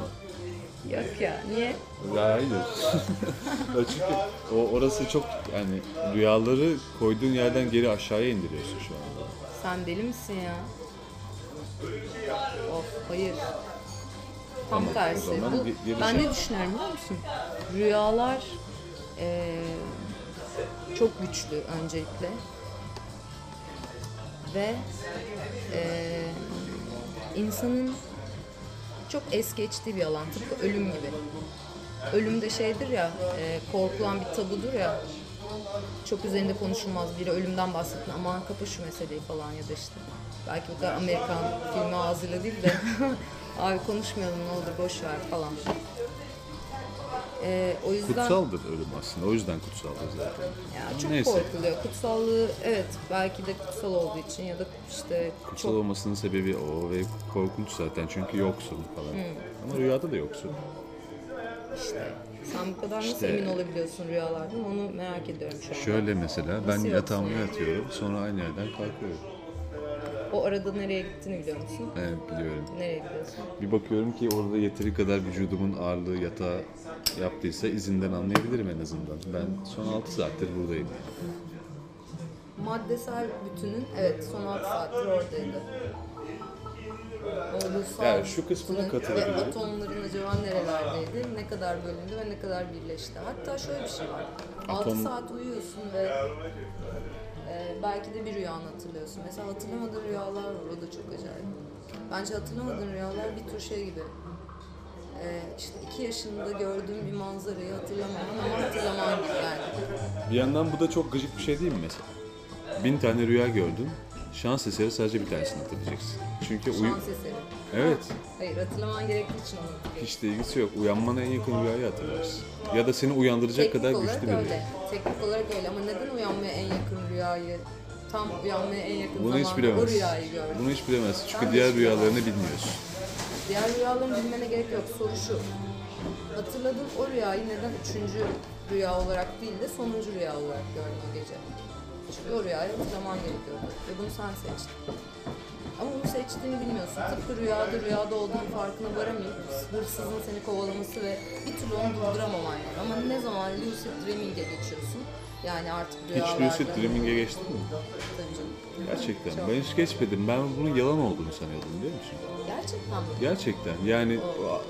Yok ya niye? Ya hayır. Çünkü o orası çok yani rüyaları koyduğun yerden geri aşağıya indiriyorsun şu anda. Sen deli misin ya? Of hayır. Tam Tamam, tersi. zaman Bu, ge- geri ben ne düşünüyorum biliyor musun? Rüyalar eee, çok güçlü öncelikle. Ve eee, insanın çok es geçtiği bir alan. Tıpkı ölüm gibi. Ölüm de şeydir ya, eee, korkulan bir tabudur ya. Çok üzerinde konuşulmaz. Biri ölümden bahsettin aman kapa şu meseleyi falan ya da işte. Belki bu kadar Amerikan filmi ağzıyla değil de abi konuşmayalım ne olur boş ver falan. Ee, o yüzden Kutsaldır ölüm aslında. O yüzden kutsaldır zaten. ya çok Neyse. korkuluyor. Kutsallığı evet belki de kutsal olduğu için ya da işte Kutsal çok olmasının sebebi o ve korkunç zaten çünkü yoksun falan. Ama rüyada da yoksun. işte sen bu kadar nasıl İşte- emin olabiliyorsun rüyalardan onu merak ediyorum şu an. Şöyle mesela ben Nasıl yatağıma yoksun? yatıyorum sonra aynı yerden kalkıyorum. O arada nereye gittiğini biliyor musun? Evet biliyorum. Nereye gidiyorsun? Bir bakıyorum ki orada yeteri kadar vücudumun ağırlığı yatağa yaptıysa izinden anlayabilirim en azından. Ben son 6 saattir buradayım. Maddesel bütünün evet son 6 saattir oradaydı. O ruhsal Yani şu kısmına bütünün katılabilirim. Ve atomların acaba nerelerdeydi, ne kadar bölündü ve ne kadar birleşti. Hatta şöyle bir şey var. 6 Atom- saat uyuyorsun ve e, belki de bir rüyanı hatırlıyorsun. Mesela hatırlamadığın rüyalar var, o da çok acayip. Bence hatırlamadığın rüyalar bir tür şey gibi. E, işte iki yaşında gördüğüm bir manzarayı hatırlamaman ama hatırlaman gibi yani. Bir yandan bu da çok gıcık bir şey değil mi mesela? Bin tane rüya gördün. Şans eseri sadece bir tanesini hatırlayacaksın. Çünkü uyu... Şans eseri. Evet. Hayır hatırlaman gerektiği için onu. Hiç de ilgisi yok. Uyanmana en yakın rüyayı hatırlarsın. Ya da seni uyandıracak Teknik kadar güçlü bir rüya. Teknik olarak öyle ama neden uyanmaya en yakın rüyayı, tam uyanmaya en yakın Bunu hiç zamanda o bilemezsin. rüyayı gördün? Bunu hiç bilemezsin. Çünkü Ben diğer hiç rüyalarını bilmiyorsun. Diğer rüyalarını bilmene gerek yok. Soru şu. Hatırladığın o rüyayı neden üçüncü rüya olarak değil de sonuncu rüya olarak gördün o gece? Çünkü o rüyayı hatırlaman gerekiyordu. Ve bunu sen seçtin. Ama bunu seçtiğini bilmiyorsun. Tıpkı rüyada rüyada olduğunun farkına varamayıp hırsızın seni kovalaması ve bir türlü onu durduramaman yani. Ama ne zaman lucid dreaming'e geçiyorsun, yani artık Hiç rüyalarda... lucid dreaming'e geçtin mi? Tabii canım. Gerçekten. Çok. Ben hiç geçmedim. Ben bunun yalan olduğunu sanıyordum biliyor musun? Gerçekten mi? Gerçekten. Yani o-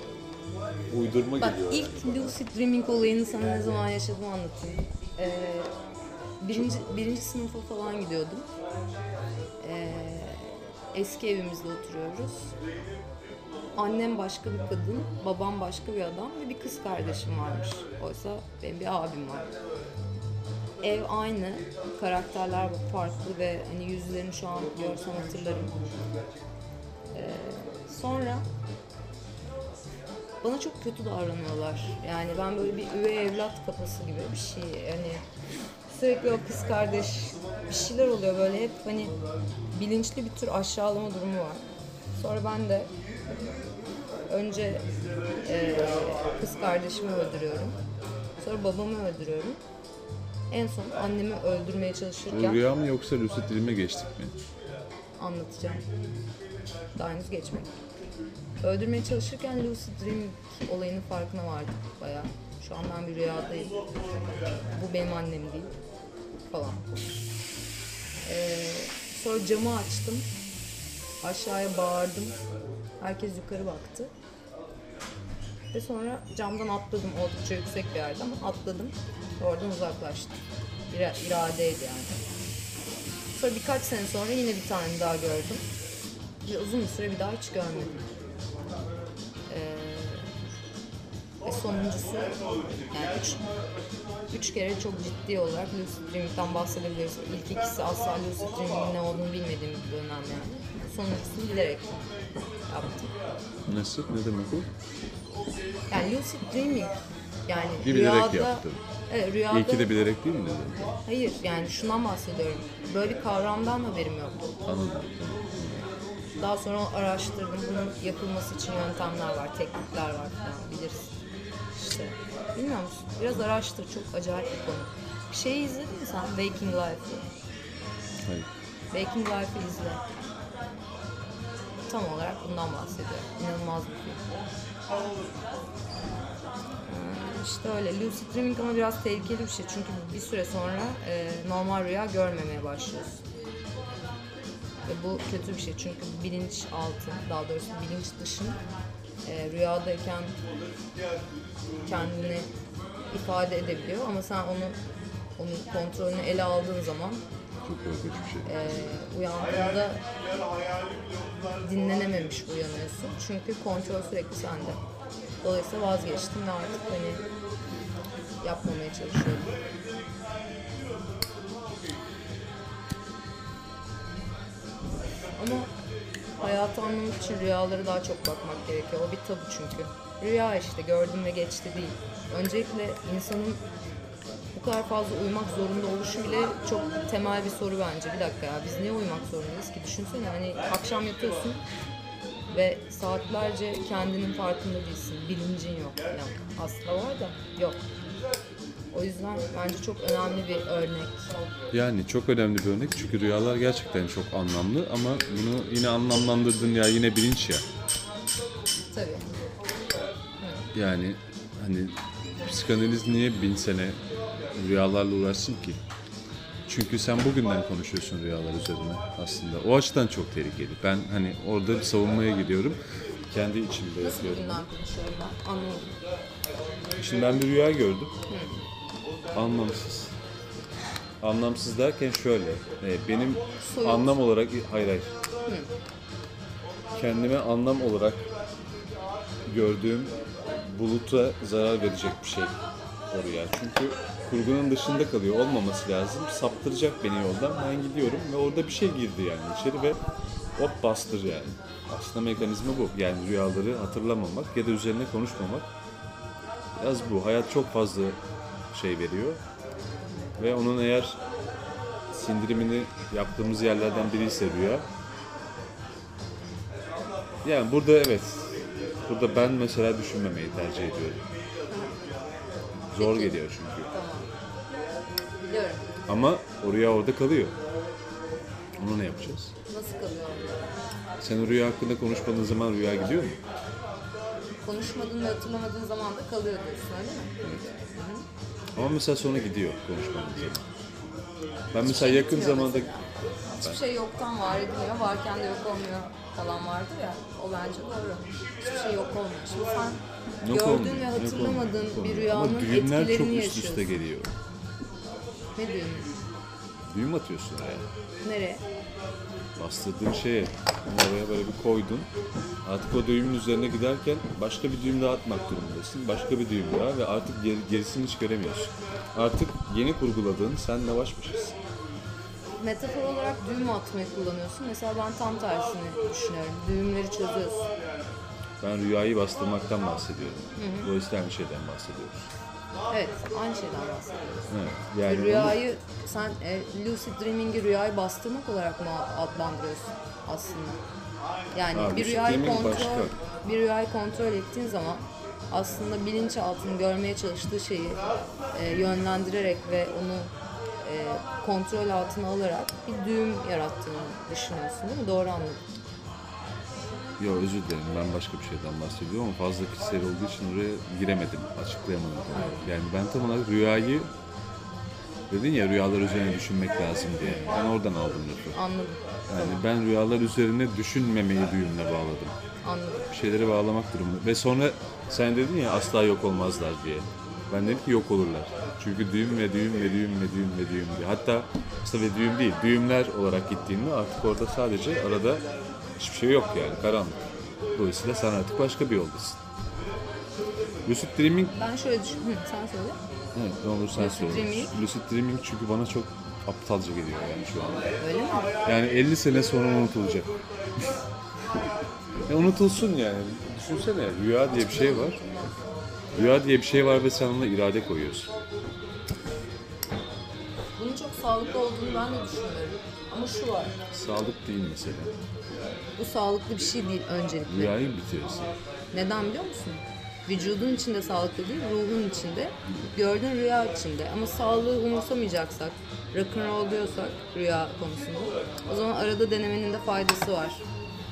uydurma Bak geliyor. ilk lucid dreaming olayını sana ne zaman yaşadım anlatayım. Ee, birinci, birinci sınıfa falan gidiyordum. Ee, eski evimizde oturuyoruz. Annem başka bir kadın, babam başka bir adam ve bir kız kardeşim varmış. Oysa benim bir abim var. Ev aynı, karakterler farklı ve hani yüzlerini şu an görsem hatırlarım. Ee, sonra bana çok kötü davranıyorlar. Yani ben böyle bir üvey evlat kafası gibi bir şey. Yani sürekli o kız kardeş bir şeyler oluyor böyle hep hani bilinçli bir tür aşağılama durumu var. Sonra ben de önce e, kız kardeşimi öldürüyorum. Sonra babamı öldürüyorum. En son annemi öldürmeye Bu çalışırken rüya mı yoksa lucid dream'e geçtik mi? anlatacağım. Daha henüz geçmedi. Öldürmeye çalışırken lucid dream olayının farkına vardım bayağı. Şu an ben bir rüyadayım. Bu benim annem değil falan. Ee, sonra camı açtım. Aşağıya bağırdım. Herkes yukarı baktı. Ve sonra camdan atladım. Oldukça yüksek bir yerden atladım. Ve Oradan uzaklaştım. İra- iradeydi yani. Sonra birkaç sene sonra yine bir tane daha gördüm. Ve uzun bir süre bir daha hiç görmedim. Ve sonuncusu yani üç, üç kere çok ciddi olarak Lucid Dreaming'den bahsedebiliriz. İlk ikisi asla Lucid Dreaming'in ne olduğunu bilmediğim bir dönem yani. Sonuncusunu bilerek yaptım. Nasıl? Ne demek o? Yani Lucid Dreaming yani Bir bilerek rüyada, yaptım. Evet, rüyada, İyi ki de bilerek değil mi dedin? hayır yani şundan bahsediyorum. Böyle bir kavramdan haberim yoktu. Anladım. Tamam. Daha sonra araştırdım. Bunun yapılması için yöntemler var, teknikler var falan bilirsin. İşte bilmiyor musun? Biraz araştır. Çok acayip bir konu. Bir şeyi izledin mi sen? Waking Life'ı. Hayır. Waking Life'ı izle. Tam olarak bundan bahsediyorum. İnanılmaz bir film. Ee, İşte öyle. Lucid Dreaming ama biraz tehlikeli bir şey. Çünkü bir süre sonra e, normal rüya görmemeye başlıyorsun. Ve bu kötü bir şey çünkü bilinç altı, daha doğrusu bilinç dışın e, rüyadayken kendini ifade edebiliyor ama sen onu onun kontrolünü ele aldığın zaman Çok korkunç bir şey. e, uyandığında dinlenememiş uyanıyorsun. Çünkü kontrol sürekli sende. Dolayısıyla vazgeçtim ve artık hani yapmamaya çalışıyorum. Ama hayatı anlamak için rüyalara daha çok bakmak gerekiyor. O bir tabu çünkü. Rüya işte gördüm ve geçti değil. Öncelikle insanın bu kadar fazla uyumak zorunda oluşu bile çok temel bir soru bence. Bir dakika ya biz niye uyumak zorundayız ki? Düşünsene hani akşam yatıyorsun ve saatlerce kendinin farkında değilsin. Bilincin yok falan. Aslında var da yok. O yüzden bence çok önemli bir örnek. Yani çok önemli bir örnek çünkü rüyalar gerçekten çok anlamlı ama bunu yine anlamlandırdın ya yine bilinç ya. Tabii. Yani hani psikanaliz niye bin sene rüyalarla uğraşsın ki? Çünkü sen bugünden konuşuyorsun rüyalar üzerine aslında. O açıdan çok tehlikeli. Ben hani orada bir savunmaya gidiyorum. Kendi içimde Nasıl yapıyorum. bugünden konuşuyorum ben? Anlamadım. Şimdi ben bir rüya gördüm. Anlamsız. Anlamsız derken şöyle. e, Benim Soyut. anlam olarak hayır hayır. Kendime anlam olarak gördüğüm buluta zarar verecek bir şey o rüya. Çünkü kurgunun dışında kalıyor. Olmaması lazım. Saptıracak beni yoldan. Ben gidiyorum ve orada bir şey girdi yani içeri ve hop bastır yani. Aslında mekanizma bu. Yani rüyaları hatırlamamak ya da üzerine konuşmamak. Biraz bu. Hayat çok fazla şey veriyor. Ve onun eğer sindirimini yaptığımız yerlerden biri ise rüya. Yani burada evet. Burada ben mesela düşünmemeyi tercih ediyorum. Zor geliyor çünkü. Biliyorum. Ama o rüya orada kalıyor. Onu ne yapacağız? Nasıl kalıyor orada? Sen o rüya hakkında konuşmadığın zaman rüya gidiyor mu? Konuşmadığın ve hatırlamadığın zaman da kalıyor diyorsun öyle mi? Ama mesela sonra gidiyor konuşmadığın zaman. Ben mesela yakın Bitmiyor zamanda mesela. Hiçbir şey yoktan var ediliyor, varken de yok olmuyor falan vardır ya. O bence doğru. Hiçbir şey yok. Şimdi sen Yok gördüğün olmuyor, ve hatırlamadığın yok bir rüyanın Ama düğümler çok etkilerini üst yaşıyorsun. üste geliyor. Ne düğümü? Düğüm atıyorsun oraya. Nereye? Bastırdığın şeye oraya böyle bir koydun. Artık o düğümün üzerine giderken başka bir düğüm daha atmak durumundasın. Başka bir düğüm daha ve artık geri- gerisini hiç göremiyorsun. Artık yeni kurguladığın senle baş başasın. Metafor olarak düğüm atmayı kullanıyorsun. Mesela ben tam tersini düşünüyorum. Düğümleri çözüyorsun. Ben rüyayı bastırmaktan bahsediyorum. Dolayısıyla aynı şeyden bahsediyoruz. Evet, aynı şeyden bahsediyoruz. Evet. Yani rüyayı sen e, lucid dreaming'i rüyayı bastırmak olarak mı adlandırıyorsun aslında? Yani Ha, bir rüyayı kontrol başka. bir rüyayı kontrol ettiğin zaman aslında bilinçaltının görmeye çalıştığı şeyi e, yönlendirerek ve onu e, kontrol altına alarak bir düğüm yarattığını düşünüyorsun değil mi? Doğru anladım. Yo özür dilerim ben başka bir şeyden bahsediyorum ama fazla kişisel olduğu için oraya giremedim, açıklayamadım. Yani ben tam olarak rüyayı dedin ya rüyalar üzerine düşünmek lazım diye. Ben oradan aldım lafı. Anladım. Yani ben rüyalar üzerine düşünmemeyi düğümle bağladım. Anladım. Bir şeyleri bağlamak durumunda. Ve sonra sen dedin ya asla yok olmazlar diye. Ben dedim ki yok olurlar. Çünkü düğüm ve düğüm ve düğüm ve düğüm ve düğüm diye. Hatta aslında ve düğüm değil, düğümler olarak gittiğinde artık orada sadece arada hiçbir şey yok yani, karanlık. Dolayısıyla sen artık başka bir yoldasın. Lucid Dreaming, Ben şöyle düşün. Hı, sen söyle. evet ne olur sen Lucid söyle. Dreaming. Lucid Dreaming çünkü bana çok aptalca geliyor yani şu an. Öyle mi? Yani 50 sene sonra unutulacak. ya unutulsun yani. Düşünsene rüya diye bir şey var. Rüya diye bir şey var ve sen ona irade koyuyorsun. Bunun çok sağlıklı olduğunu ben de düşünüyorum. Ama şu var. Sağlık değil mesela. Bu sağlıklı bir şey değil öncelikle. Rüyayı mı bitiriyorsun? Neden biliyor musun? Vücudun içinde sağlıklı değil, ruhun içinde, gördüğün rüya içinde. Ama sağlığı umursamayacaksak, rock'n'roll diyorsak rüya konusunda, o zaman arada denemenin de faydası var.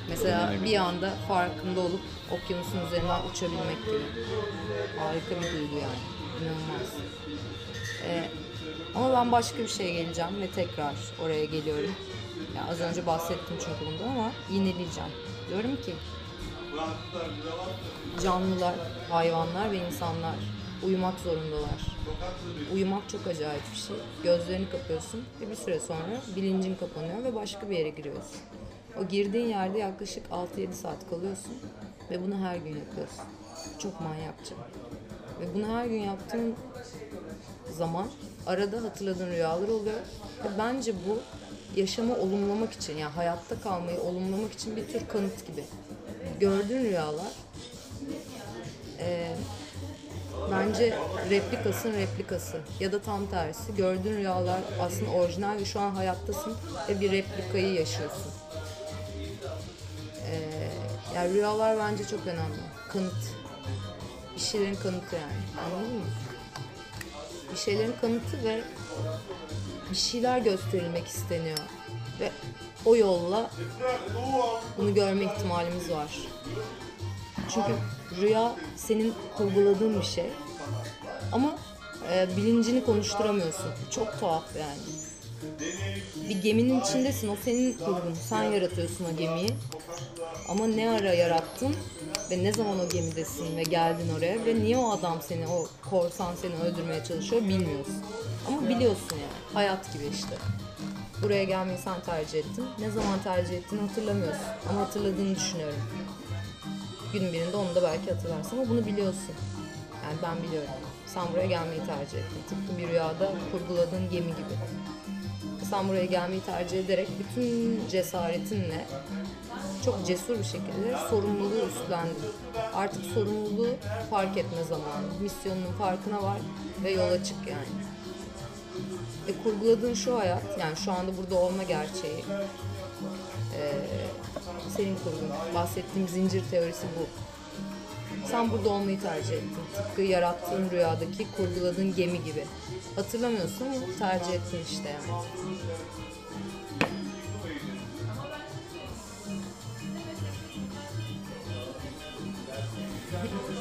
Mesela bir anda farkında olup okyanusun üzerinden uçabilmek gibi. Harika bir duygu yani. İnanılmaz. Ee, ama ben başka bir şeye geleceğim ve tekrar oraya geliyorum. Ya az önce bahsettim çünkü bundan ama yineleyeceğim. Diyorum ki canlılar, hayvanlar ve insanlar uyumak zorundalar. Uyumak çok acayip bir şey. Gözlerini kapıyorsun ve bir süre sonra bilincin kapanıyor ve başka bir yere giriyorsun. O girdiğin yerde yaklaşık 6-7 saat kalıyorsun ve bunu her gün yapıyorsun. Çok manyakça. Ve bunu her gün yaptığın zaman arada hatırladığın rüyalar oluyor. Ve bence bu yaşamı olumlamak için yani hayatta kalmayı olumlamak için bir tür kanıt gibi. Gördüğün rüyalar e, bence replikasın replikası ya da tam tersi gördüğün rüyalar aslında orijinal ve şu an hayattasın ve bir replikayı yaşıyorsun. E, yani rüyalar bence çok önemli. Kanıt. Bir şeylerin kanıtı yani. Anladın mı? bir şeylerin kanıtı ve bir şeyler gösterilmek isteniyor. Ve o yolla bunu görme ihtimalimiz var. Çünkü rüya senin kurguladığın bir şey. Ama e, bilincini konuşturamıyorsun. Çok tuhaf yani. Bir geminin içindesin. O senin kurgun. Sen yaratıyorsun o gemiyi. Ama ne ara yarattın ve ne zaman o gemidesin ve geldin oraya ve niye o adam seni, o korsan seni öldürmeye çalışıyor bilmiyorsun. Ama biliyorsun yani. Hayat gibi işte. Buraya gelmeyi sen tercih ettin. Ne zaman tercih ettiğini hatırlamıyorsun. Ama hatırladığını düşünüyorum. Günün birinde onu da belki hatırlarsın ama bunu biliyorsun. Yani ben biliyorum. Sen buraya gelmeyi tercih ettin. Tıpkı bir rüyada kurguladığın gemi gibi. Sen buraya gelmeyi tercih ederek bütün cesaretinle çok cesur bir şekilde sorumluluğu üstlendin. Artık sorumluluğu fark etme zamanı. Misyonunun farkına var ve yola çık yani e, kurguladığın şu hayat, yani şu anda burada olma gerçeği, e, senin kurgun, bahsettiğim zincir teorisi bu. Sen burada olmayı tercih ettin. Tıpkı yarattığın rüyadaki kurguladığın gemi gibi. Hatırlamıyorsun ama tercih ettin işte yani.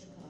política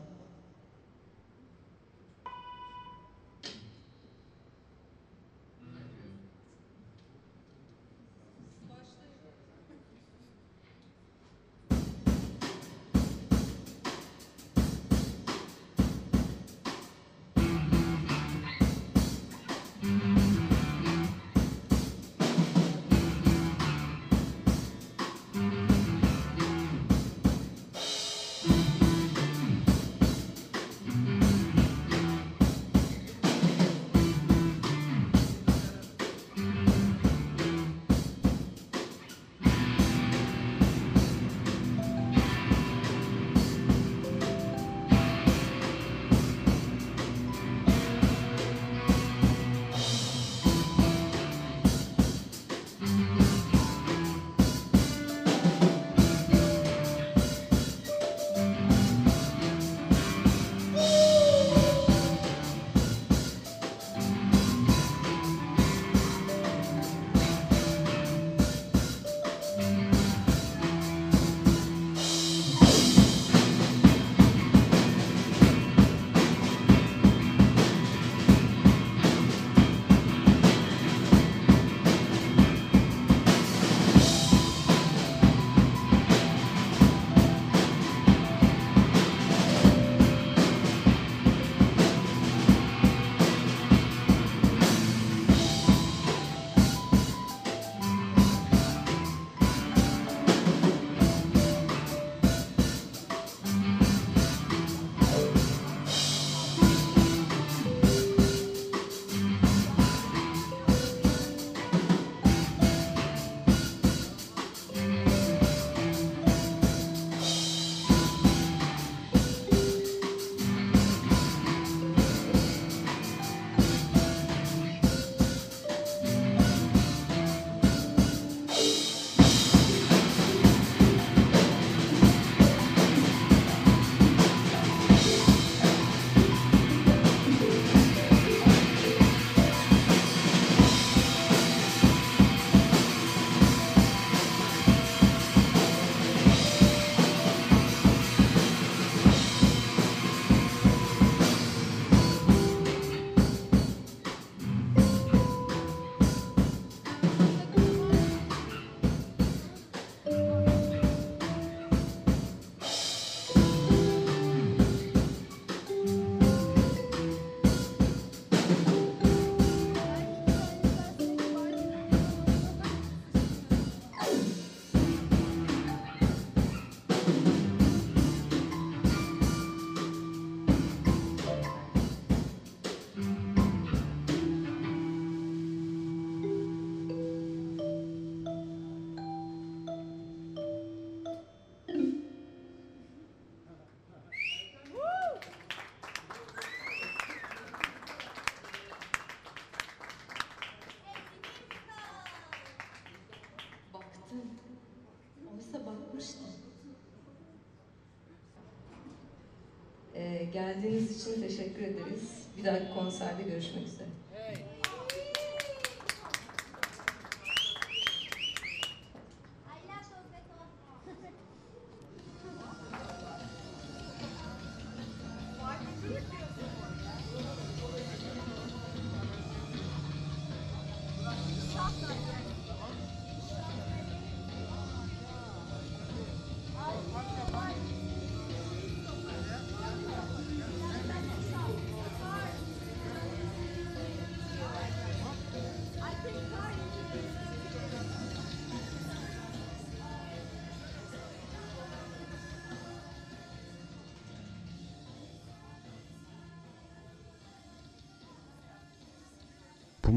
geldiğiniz için teşekkür ederiz. Bir dahaki konserde görüşmek üzere.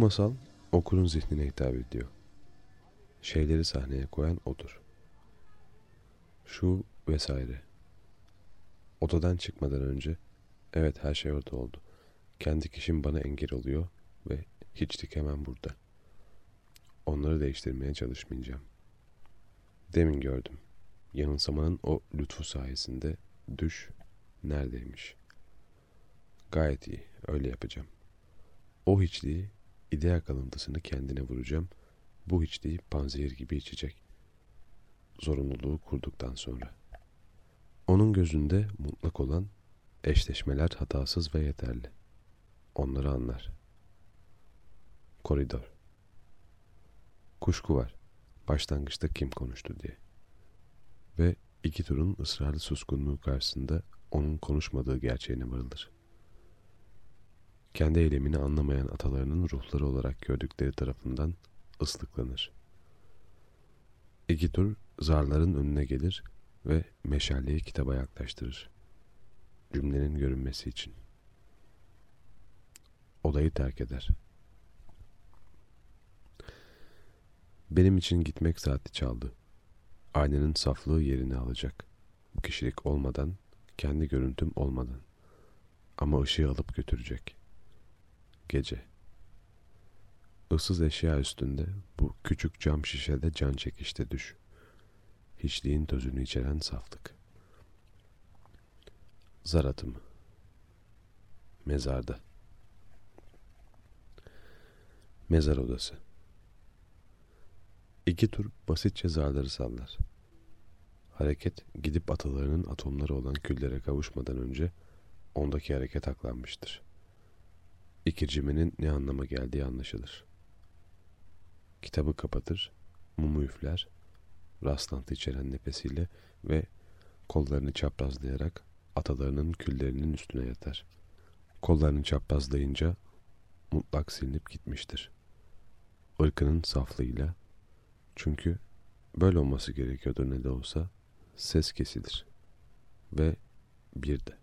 Masal okurun zihnine hitap ediyor. Şeyleri sahneye koyan odur. Şu vesaire. Odadan çıkmadan önce evet her şey orada oldu. Kendi kişim bana engel oluyor ve hiçlik hemen burada. Onları değiştirmeye çalışmayacağım. Demin gördüm. Yanılsamanın o lütfu sayesinde düş neredeymiş. Gayet iyi, öyle yapacağım. O hiçliği ideal kalıntısını kendine vuracağım. Bu hiçliği panzehir gibi içecek. Zorunluluğu kurduktan sonra. Onun gözünde mutlak olan eşleşmeler hatasız ve yeterli. Onları anlar. Koridor. Kuşku var. Başlangıçta kim konuştu diye. Ve iki turun ısrarlı suskunluğu karşısında onun konuşmadığı gerçeğine varılır. Kendi eylemini anlamayan atalarının ruhları olarak gördükleri tarafından ıslıklanır. İki tur zarların önüne gelir ve meşaleyi kitaba yaklaştırır. Cümlenin görünmesi için. Odayı terk eder. Benim için gitmek saati çaldı. Aynanın saflığı yerini alacak. Kişilik olmadan, kendi görüntüm olmadan. Ama ışığı alıp götürecek. Gece. Issız eşya üstünde bu küçük cam şişede can çekişte düş. Hiçliğin tozunu içeren saflık. Zar atımı. Mezarda. Mezar odası. İki tur basitçe zarları sallar. Hareket gidip atalarının atomları olan küllere kavuşmadan önce ondaki hareket aklanmıştır. İkircimenin ne anlama geldiği anlaşılır. Kitabı kapatır, mumu üfler, rastlantı içeren nefesiyle ve kollarını çaprazlayarak atalarının küllerinin üstüne yatar. Kollarını çaprazlayınca mutlak silinip gitmiştir. Irkının saflığıyla çünkü böyle olması gerekiyordur ne de olsa ses kesilir ve bir de